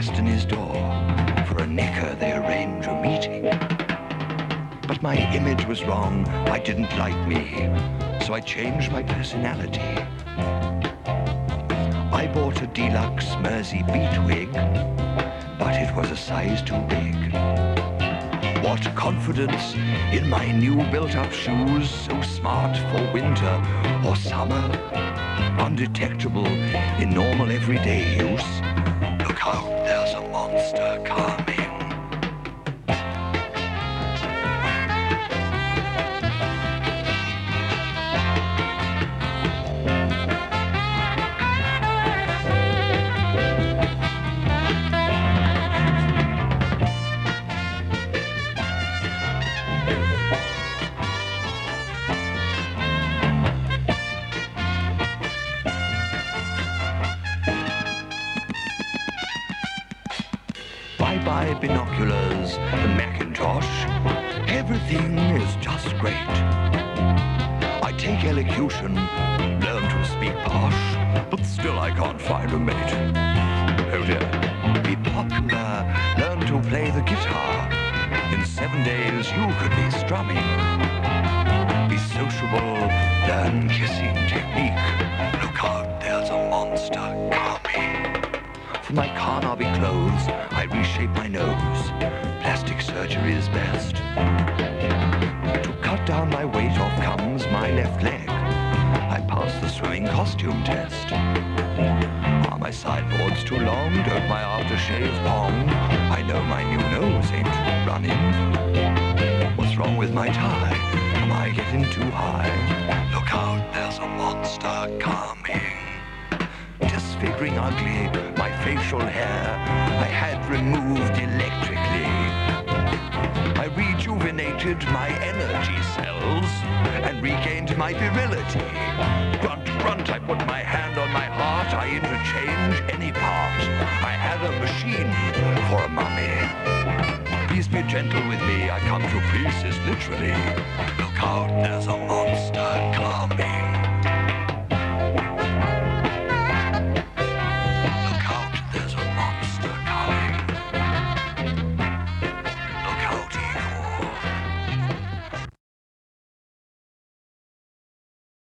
destiny's door. For a knicker, they arrange a meeting. But my image was wrong. I didn't like me. So I changed my personality. I bought a deluxe Mersey beat wig, but it was a size too big. What confidence in my new built-up shoes, so smart for winter or summer, undetectable in normal everyday use.